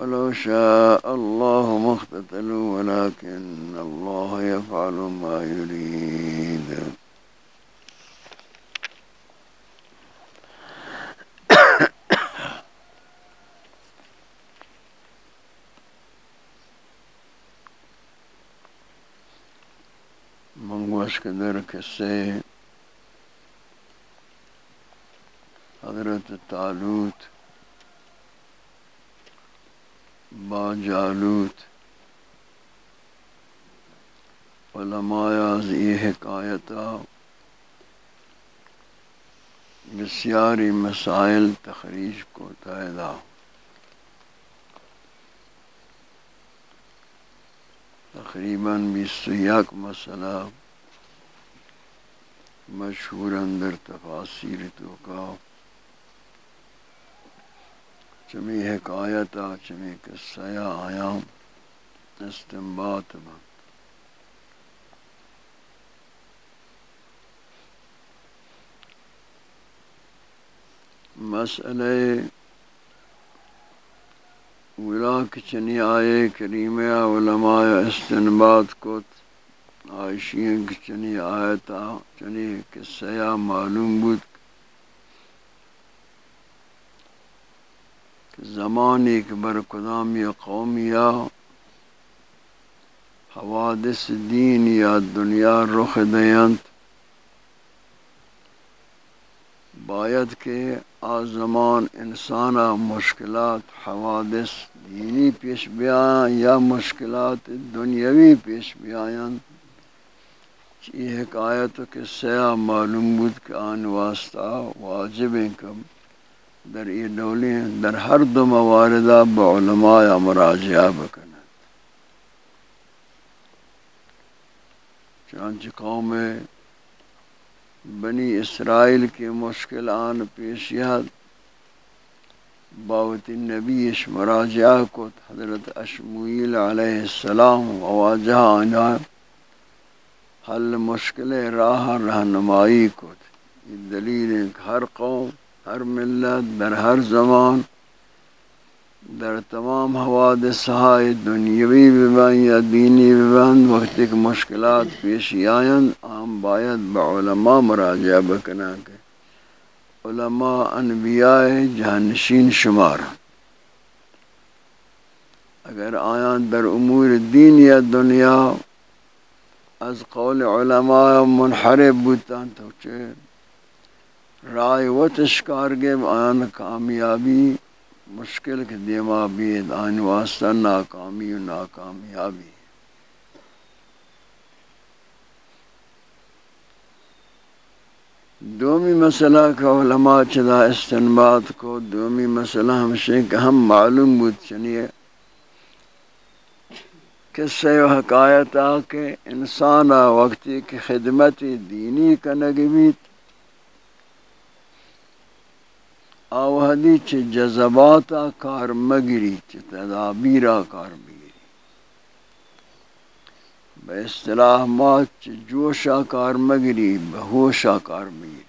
ولو شاء الله ما اقتتلوا ولكن الله يفعل ما يريد. منگوش کے در قصے حضرت تالوت با جالوت علماء از یہ حکایتہ بسیاری مسائل تخریج کو تعدہ تقریباً بیس یک مسئلہ مشہور اندر تفاصیر تو کا۔ چمی حکایت چمی قصہ آیا استنباط بند مسئلہ ولاک چنی آئے کریمہ علماء استنباد کت عائشین چنی آیتا چنی قصہ معلوم بود۔ زمانی کے بر قدام یا قوم یا حوادث دین یا دنیا رخ دینت باید کہ آزمان انسان مشکلات، حوادث دینی پیش بیاں یا مشکلات دنیاوی پیش بیاں یہ حکایت کے سیاح معلوم بود کہ آن واسطہ واجب کم؟ در یہ ڈولیں در ہر دو مواردہ بعلماء مراجعہ بکن چانچہ قوم بنی اسرائیل کے مشکل آن پیشیات باوت نبی مراجعہ کو حضرت اشمویل علیہ السلام واجہ آنا حل مشکل راہ رہنمائی کو۔ دلیل ہر قوم ہر ملت، در ہر زمان، در تمام حوادث های دنیوی ببن یا دینی ببن وقت ایک مشکلات پیشی آئین ہم باید با علماء مراجعہ بکنا کہ علماء انبیاء جہنشین شمار اگر آیان در امور دین یا دنیا از قول علماء منحرب بودتان تو چه رائے و تشکار گے آیان کامیابی، مشکل کے دیما بید آن واسطہ ناکامی و ناکامیابی۔ دومی مسئلہ کا علماء چدا استنباد کو، دومی مسئلہ ہمشہ کہ ہم معلوم بود چنیے قصہ و حکایت کہ انسان وقتی کی خدمت دینی کا نگویت او آوہدی چھ جذباتا کار مگری چھ تدابیرا کار مگری. بے اصطلاح مات چھ جوشا کار مگری بہوشا کار مگری.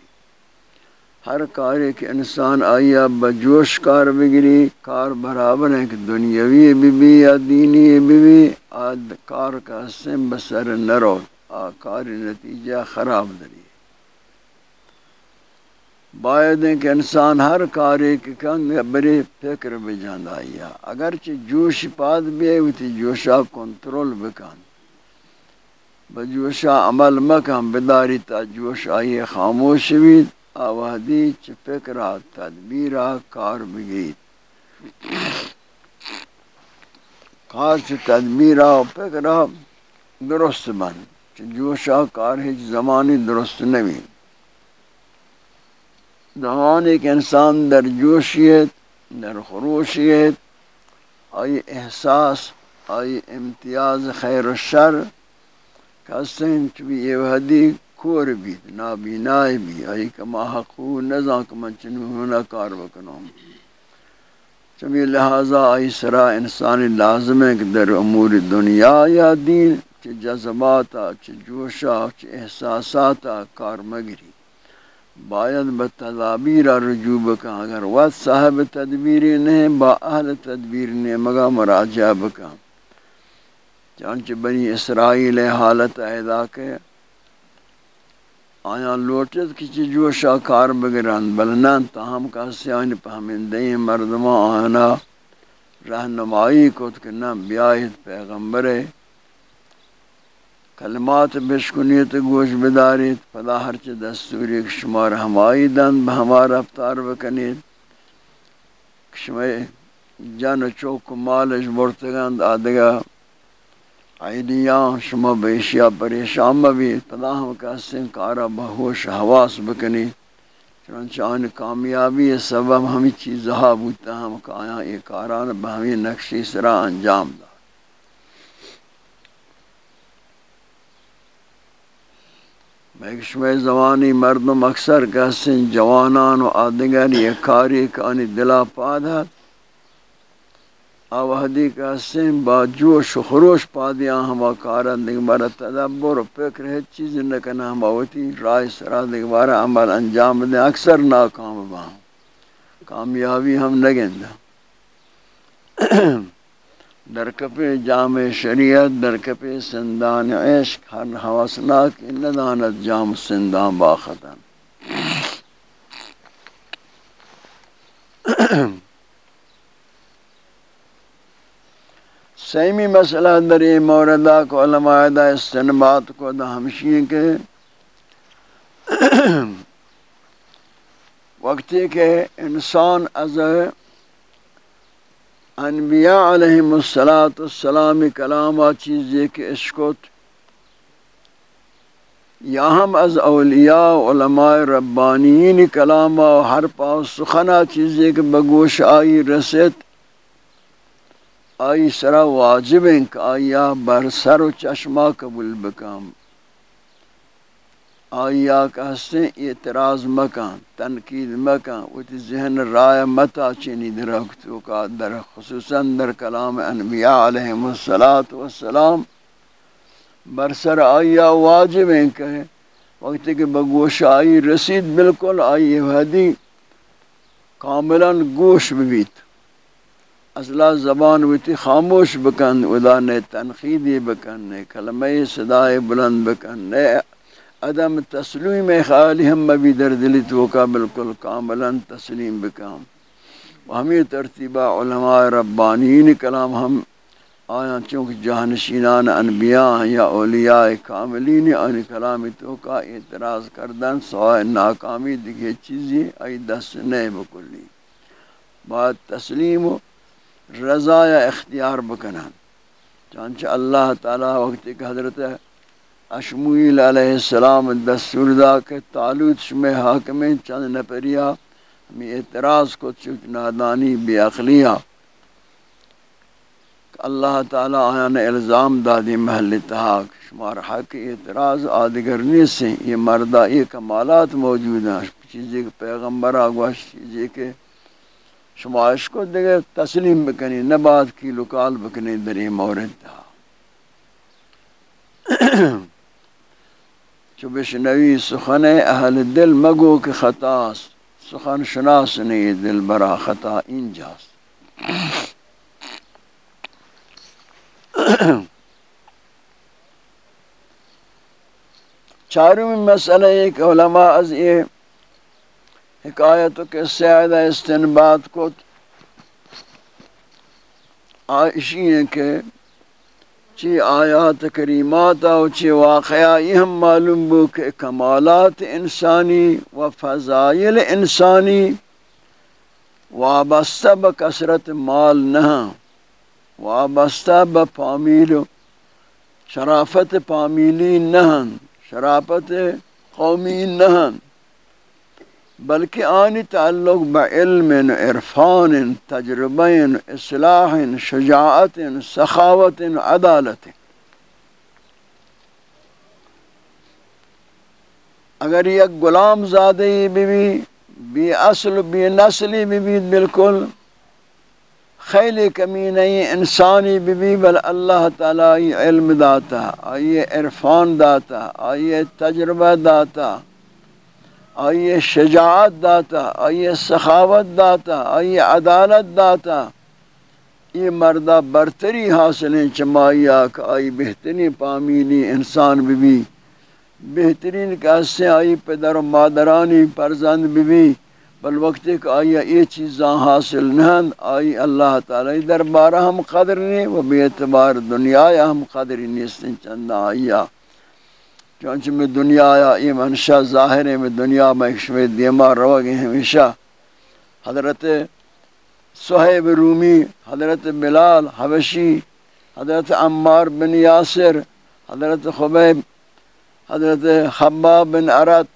ہر کار ایک انسان آیا بجوش کار بگری کار برابر ہے کہ دنیاوی بی بی یا دینی بی بی، آد کار کا سم بسر نرو آ کار نتیجہ خراب دری. باید کہ انسان ہر کاری کی کنگ بری فکر بھی بجاند آیا اگرچہ جوش پاد بھی ہوتی جوشا کنٹرول بکن بجوشا عمل مکم بداری تا جوش آئی خاموش بھی آوادی چ فکرہ تدبیرہ کار بگید کار چ تدبیرہ فکرہ درست بن۔ جوشا کار ہی زمانی درست نہیں زمان ایک انسان در جوشیت، در خروشیت، آئی احساس، آئی امتیاز خیر و شر کسیں چوی یہ وحدی کور بھی نابینائی بھی آئی کما حقو نزا کما چنو ہونا کار بکنوں چمی لہذا آئی سرا انسانی لازم ہے کہ در امور دنیا یا دین چھ جذباتا چھ جوشا چھ احساساتا کار مگری باید بتدابیر رجوع بکا اگر وقت صاحب تدبیری نہیں، با اہل تدبیر نے مگا مراجعہ بکا چانچہ بنی اسرائیل حالت ادا کے آیا لوٹت کسی جوشا کار بگران بلنان تاہم کا سیان پہمندیں مردمہ آنا رہنمائی کو کہ نہ بیایت پیغمبر کلمات بشکنیت گوش بدارید پدا ہرچ دستوری شمار ہمائی دن بہما رفتار بکنید. شما جن چوک مالش برتگند، آدگا عیدیاں شما بیشیا پریشان بھی پدا ہم کہتے کارا بہوش حواس بکنی چنانچہ آن کامیابی سبب ہمیں چیزہا بوتا ہم کہاں یہ کاران بہمی نقشی سرا انجام دا میں زمانی مردم اکثر کہسن جوانان و آدگر یہ کاری کانی دلا پادت آوہدی کہسن با جوش و خروش پادیاں ہما کارن دیکھ تدبر و فکر ہے چیز نکنا ہما ہوتی رائے سرا دیکھ عمل انجام دیں اکثر ناکام با کامیابی ہم نگندہ۔ در کپ جام شریعت، در کپ سندان عشق، ہر حواسناک ندانت جام سندان باختن۔ سیمی مسئلہ در یہ موردہ کو علماء دا استنبات کو دا ہمشی کے وقتی کہ انسان از انبیاء علیہ السلام السلام کلام چیز یہ کہ یا ہم از اولیاء علماء ربانین کلام و ہر پاس سخنا چیز یہ کہ بگوش آئی رسد آئی سرا واجب ہیں کہ آیا برسر و چشمہ قبول بکام۔ آیا کہستے اعتراض مکان، تنقید مکان وہ ذہن رائے متا چینی درختوں کا در، خصوصاً در کلام انبیاء علیہ السلام والسلام۔ برسر آیا واجب ہیں کہ وقت کہ بگوش آئی رسید بالکل آئی حدی کاملا گوش بیت اصلہ زبان وتی خاموش بکن، ادا نے تنقیدی بکن نے کلمہ صدائے بلند بکن نے عدم تسلیم خالی ہم بھی در دلی تو کا بالکل کاملا تسلیم بکام۔ ہمیں ترتیبہ علماء ربانین کلام ہم آیا چونکہ جہانشینان انبیاء یا اولیاء کاملین ان کلام تو کا اعتراض کردن سوائے ناکامی دیکھے چیزیں ای دس نئے بکلی۔ بات تسلیم و رضا یا اختیار بکنن۔ چانچہ اللہ تعالیٰ وقت کہ حضرت اشمویل علیہ السلام دستور دا کہ تعلق شم حاکم چند نپریا ہمیں اعتراض کو چک نادانی بے اخلیہ اللہ تعالیٰ آیا نے الزام دادی محل تحاق شمار حق اعتراض آدگرنی سے یہ مردہ یہ کمالات موجود ہیں۔ چیزیں پیغمبر آگوش چیزیں کہ شمائش کو دیگر تسلیم بکنی، نبات کی لکال بکنی دری مورد تھا۔ چوبش نوی سخن اہل دل مگو کے خطا سخن شناس نہیں، دل برا خطا انجاز چاروں مسئلہ ایک علماء از یہ حکایت کے سیدہ استنباد کو آئشی ہیں کہ چی آیات کریمات او چی واقعہ، یہ ہم معلوم بو کہ کمالات انسانی و فضائل انسانی وابستہ بکثرت مال نہ، وابستہ بپامیل شرافت پامیلی نہن شرافت قومی نہن بلکہ آنی تعلق با علم عرفان، تجربہ اصلاح شجاعت سخاوت عدالت۔ اگر یک غلام زادی بھی بھی اصل بھی نسلی بھی بھی بالکل خیلی کمی نہیں انسانی بھی بھی بل اللہ تعالی علم داتا آئیے عرفان داتا آئیے تجربہ داتا۔ آئیے شجاعت داتا، آئیے سخاوت داتا، آئیے عدالت داتا۔ یہ مردہ برتری حاصلیں چمائیا کہ آئی بہترین پامینی انسان بھی بھی بہترین کیسے آئی پدر و مادرانی پرزند بھی بھی بل وقت ایک آئی یہ چیزاں حاصل نہند آئی اللہ تعالی دربارہ ہم قدر نہیں و بے اعتبار دنیا ہم قدر نہیں چندہ آئیا چونچہ میں دنیا آیا، یہ منشا ظاہر ہے، میں دنیا میں ایک دیما رو گئے ہمیشہ۔ حضرت صہیب رومی، حضرت بلال حبشی، حضرت عمار بن یاسر، حضرت خبیب، حضرت خباب بن عرت،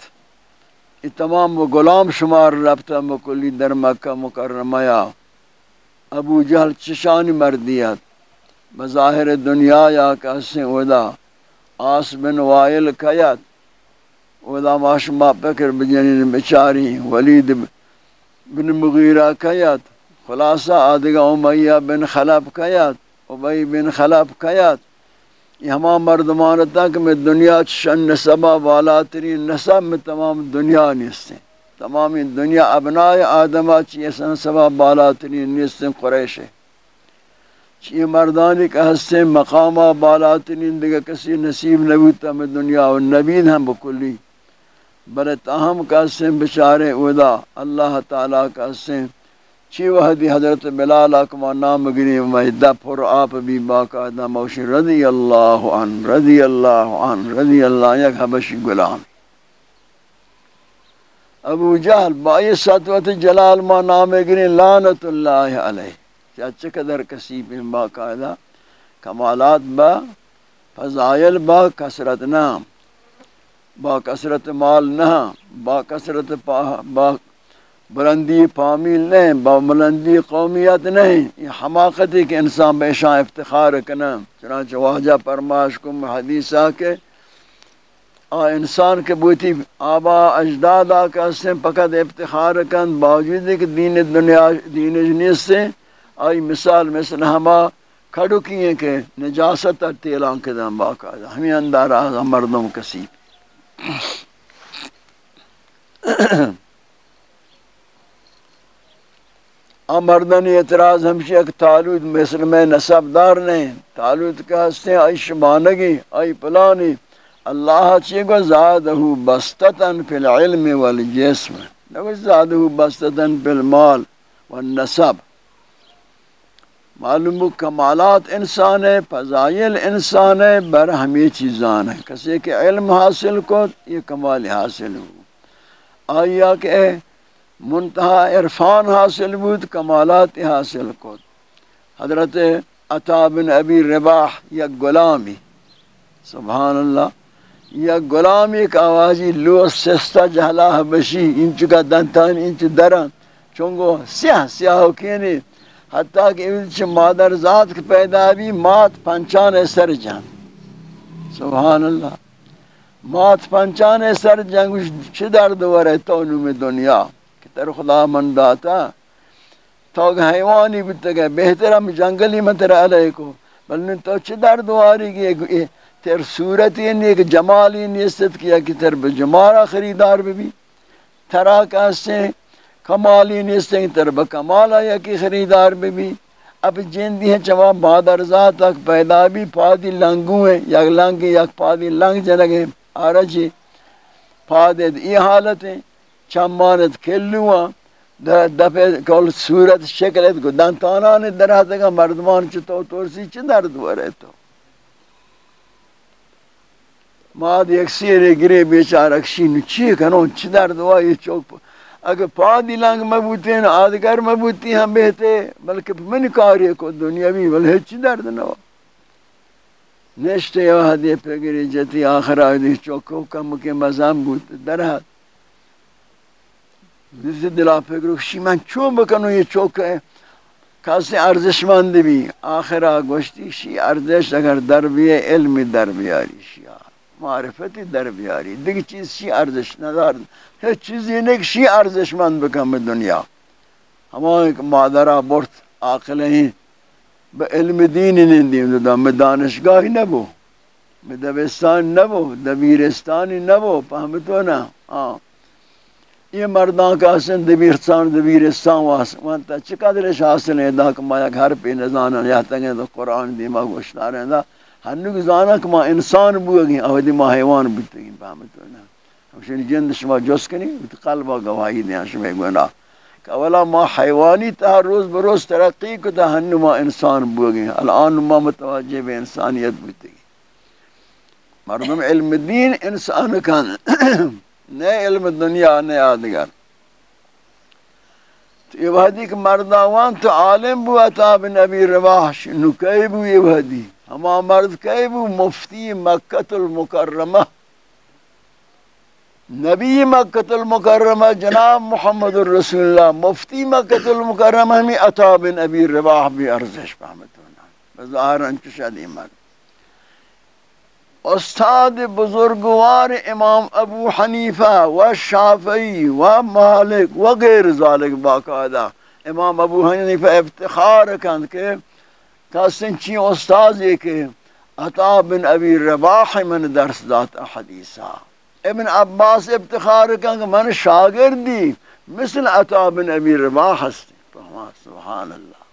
یہ تمام وہ غلام شمار رفتہ مکلی در مکہ مکرمہ ابو جہل چشانی مردیت بظاہر دنیا یا کیسے ادا آس بن وائل کیت ودا ماشما پکر بجنین بچاری، ولید بن مغیرہ کیت خلاصہ آدگا امیہ بن خلب کیت عبی بن خلب کیت یہ ہما مردمان تک میں دنیا شن نصبہ والا ترین نصب میں تمام دنیا نیستیں۔ تمام دنیا ابنائے آدمہ چیئے سن سبا بالا ترین نیستیں قریش ہے یہ مردانی کا حصے مقامہ بالاترین دیگر کسی نصیب نبوتا میں دنیا و نبین ہم بکلی۔ بل تاہم کا حصے بچارے ادا اللہ تعالیٰ کا حصے چی وحدی حضرت بلال اکما نام گری مہدہ پر آپ بھی باقاعدہ موشی رضی اللہ عن رضی اللہ عن رضی اللہ یک حبشی غلام ابو جہل بائی سطوت جلال ما نام گری لانت اللہ علیہ۔ چچ قدر کسی پہ باقاعدہ کمالات با فضائل با کثرت نام با کثرت مال نہ، با کثرت با بلندی پامیل نہیں با بلندی قومیت نہیں یہ حماقتی کہ انسان بے افتخار کنا چنانچہ واجہ پرماش کم حدیثہ کے، آ انسان کے بوتی آبا اجداد آکا سے پکت افتخار کن، باوجود کہ دین دنیا، دین جنیس سے آئی مثال مثل ہما کھڑو کیے کہ نجاست اور تیلان کے دم باقاعدہ ہمیں اندارہ مردم کسیب مردن اعتراض ہمشی ایک تالود مثل میں نصب دار نہیں تالود کا ہستے ہیں آئی شبانگی آئی پلانی۔ اللہ چی کو زادہو بستتن فی العلم والجسم۔ نگو زادہو بستتن فی المال والنصب۔ معلوم کمالات انسان ہے فضائل انسان ہے بر ہمیں چیزان ہے کسی کے علم حاصل کو یہ کمال حاصل ہو۔ آیا کہ منتہا عرفان حاصل بود، کمالات حاصل کو۔ حضرت عطا بن ابی رباح یا غلامی، سبحان اللہ، یا غلامی کا آوازی لو سستا جہلا بشی انچ کا دنتان، انچ دران، چونگو سیاہ سیاہ ہو کینی۔ حتیٰ کہ انچ مادر ذات کے پیدا بھی مات پنچان سر جان. سبحان اللہ مات پنچان سر جنگ چھ درد ورے تو میں دنیا؟ کہ تر خدا من داتا. تو حیوانی بیتا گئے بہترم جنگلی متر علیہ کو بلن تو چھ در دواری گئے تر صورتی نیک جمالی نیست کیا کہ تر بجمارا خریدار بھی ترا کاسے کمالی نیست تر بکمالا یا کی خریدار بھی بھی اب جن دی ہیں چوا بادر ذات تک پیدا بھی پادی لنگو ہیں۔ یک لنگی یک پادی لنگ جنگے آرجی پادی یہ حالت ہیں۔ چمانت کلوان دفعه کل صورت شکلت کو دن تانان در حد مردمان چطور تورسی چه درد وره تو۔ ماد یک سیر گره بیچارک شینو چی کنون چی درد وای چوک اگر پادی لنگ مبوتی ہیں آدگر مبوتی ہم بہتے، بلکہ من کاری کو دنیاوی بلکہ چی درد نوا نشتے یو حدی پگری جتی آخر آدھی چوکو کم کے مزام بوت در حد۔ دیسی دلا فکر شی من چون بکنو یہ چوک ہے کسی ارزشمند بھی آخرہ گوشتی شی ارزش اگر در بھی علم در بیاری شی۔ معرفتی در بیاری. دیگه چیز شی ارزش ندار. هیچ چیزی نہیں کہ شی ارزشمند بکن دنیا. ہمارے مادرہ برت عاقل ہیں با علم دین نہیں دیم دا میں دانشگاہی نبو. میں دبستان نبو دبیرستانی نبو فهمتو نا ہاں یہ مردان کا حسن دبیرستان دبیرستان واسطہ چقدرش حاصل ہے دا کہ ما گھر پہ نزانا یا تنگے تو قرآن دیما گوشتا رہے دا ہنو کی زانا کہ ما انسان بو گئی اودی ما حیوان بوتے گی فهمت ہونا ہمشنی جند شما جس کنی تو قلبا گواہی دیا شما گونا کہ اولا ما حیوانی تا روز بروز ترقی کو تا ہنو ما انسان بو گئی الان ما متوجہ بے انسانیت بوتے گی۔ مردم علم دین انسان کان نئے علم دنیا، نئے آدگر تو یہ وحدی کہ مرداوان تو عالم بو عطا بن ابی رواح نکی بو یہ وحدی۔ ہما مرد کئی بو مفتی مکت المکرمہ نبی مکت المکرمہ جناب محمد الرسول اللہ مفتی مکت المکرمہ ہمیں عطا بن ابی رواح بھی أرزش پہمت ہونا بظاہر انچشہ دی مرد استاد بزرگوار إمام أبو حنیفہ و شافعی و مالک و غیر ذالک باقاعدہ. إمام أبو حنیفہ افتخار کند کہ کسن چی استاد یہ کہ عطا بن ابی رباح من درس دات حدیثہ۔ ابن عباس افتخار کند کہ من شاگردی مثل عطا بن ابی رباح ہستی۔ سبحان اللہ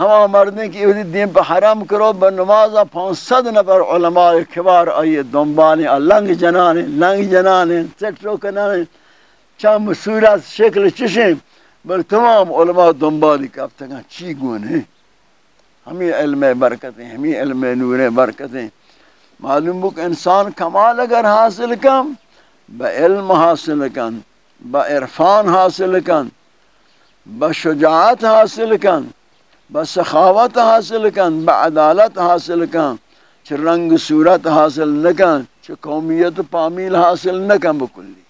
ہما مردیں کی یہ دین پہ حرام کرو بر نمازہ پانسد نفر علماء کبار آئیے دنبانے لنگ جنانے لنگ جنانے، چٹرو کنانے چاہم صورت شکل چشیں بل تمام علماء دنبالی کب تک چی گونے؟ ہمیں علم برکتیں، ہمیں علم نور برکتیں۔ معلوم بک انسان کمال اگر حاصل کم با علم حاصل کن، با عرفان حاصل کن، با شجاعت حاصل کن بسخاوت حاصل کن بعدالت حاصل کن چھ رنگ صورت حاصل نکن چھ قومیت پامیل حاصل نکن بکلی۔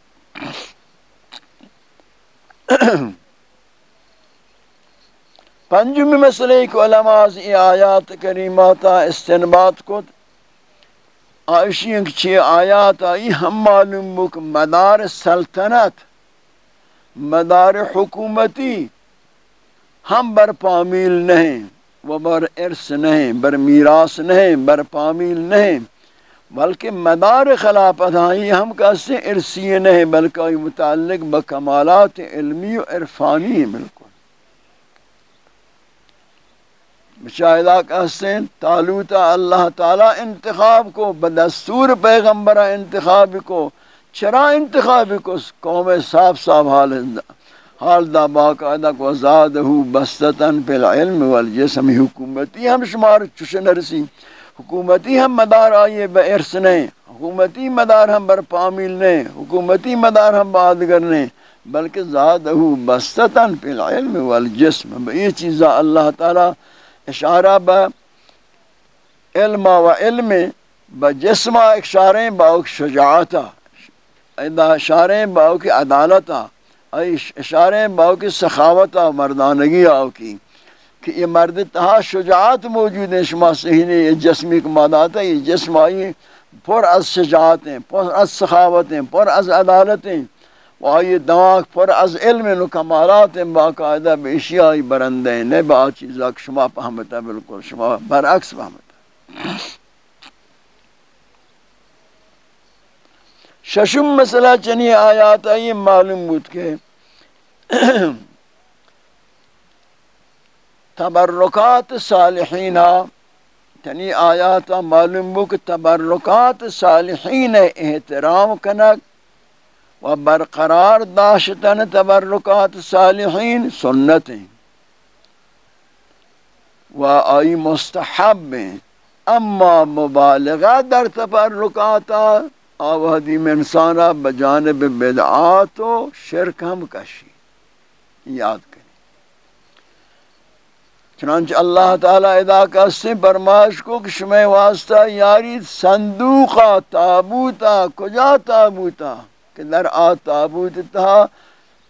پنجمی مسئلہ ایک علماء از ای آیات کریماتا استنبات کو آئیشی انک آیات آئی، ہم معلوم بک مدار سلطنت، مدار حکومتی ہم بر پامیل نہیں، وہ بر عرص نہیں، بر میراث نہیں، بر پامیل نہیں، بلکہ مدار خلافت آئی، ہم کیسے عرصی نہیں، بلکہ متعلق بکمالات علمی و عرفانی بالکل۔ مشاہدہ کہتے ہیں تالوتا اللہ تعالی انتخاب کو، بدستور پیغمبر انتخاب کو، چرا انتخاب کو، قوم صاف صاف حال حال دا باقاعدہ کو زادہو بستتاً پی العلم والجسم، حکومتی ہم شمار چشن رسی، حکومتی ہم مدار آئیے با ارس نہیں حکومتی مدار ہم بر پامل نہیں حکومتی مدار ہم بادگر نہیں بلکہ زادہو بستتاً پی العلم والجسم، یہ چیزا اللہ تعالی اشارہ با علم و علم با جسم اشاریں با شجاعتا ایدہ اشاریں با کی عدالتا اشاریں با کی سخاوتا مردانگی آو کی، کہ یہ مرد تہا شجاعت موجود ہے شما صحیح یہ جسمی کو مادات ہے، یہ جسم آئی پر از شجاعتیں پر از سخاوتیں پر از عدالتیں و آئی دماغ پر از علم نو کمالات باقاعدہ بے اشیائی برندے نے با چیزا شما پہمتا، بالکل شما برعکس پہمتا۔ ششم مسئلہ چنی آیات آئی معلوم بود کہ تبرکات صالحین تنی آیات معلوم بود کہ تبرکات صالحین احترام کنک و برقرار داشتن تبرکات صالحین سنت ہیں و آئی مستحب ہیں، اما مبالغہ در تبرکات آوہدی میں انسانا بجانب بدعات و شرک ہم کشی۔ یاد کریں۔ چنانچہ اللہ تعالی ادا کا سے برماش کو کشمہ واسطہ یاری صندوقہ تابوتا کجا تابوتا کہ در آ تابوت تھا،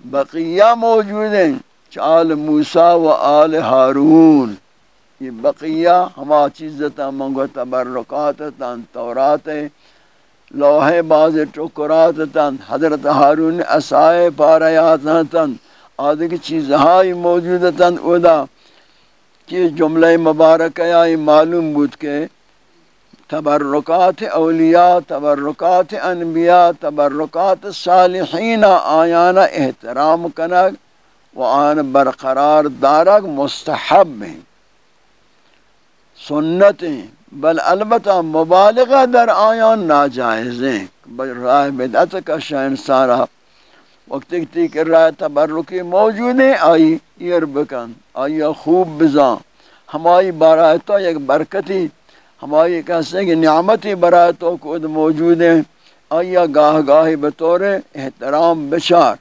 بقیہ موجود ہیں، چال موسیٰ و آل ہارون۔ یہ بقیہ ہما چیزتا منگو تبرکات تن تورات لوح باز ٹکرات تن حضرت ہارون اسائے پاریات تن آدھے کی چیزہائی موجود تن ادا، کہ جملہ مبارک آئی معلوم بود کہ تبرکات اولیاء، تبرکات انبیاء، تبرکات صالحین آیانا احترام کنگ و آن برقرار دارک مستحب ہیں۔ سنت ہیں، بل البتہ مبالغہ در آیان ناجائز ہیں۔ راہ بدعت کا شہن سارا وقت کر رہا تبرکی موجود ہیں، آئی ایر بکن، آئی خوب بزان ہماری بارائتہ یک برکتی ہماری کہتے ہیں کہ نعمتی برائے تو خود موجود ہیں۔ آیا گاہ گاہی بطور احترام بشار۔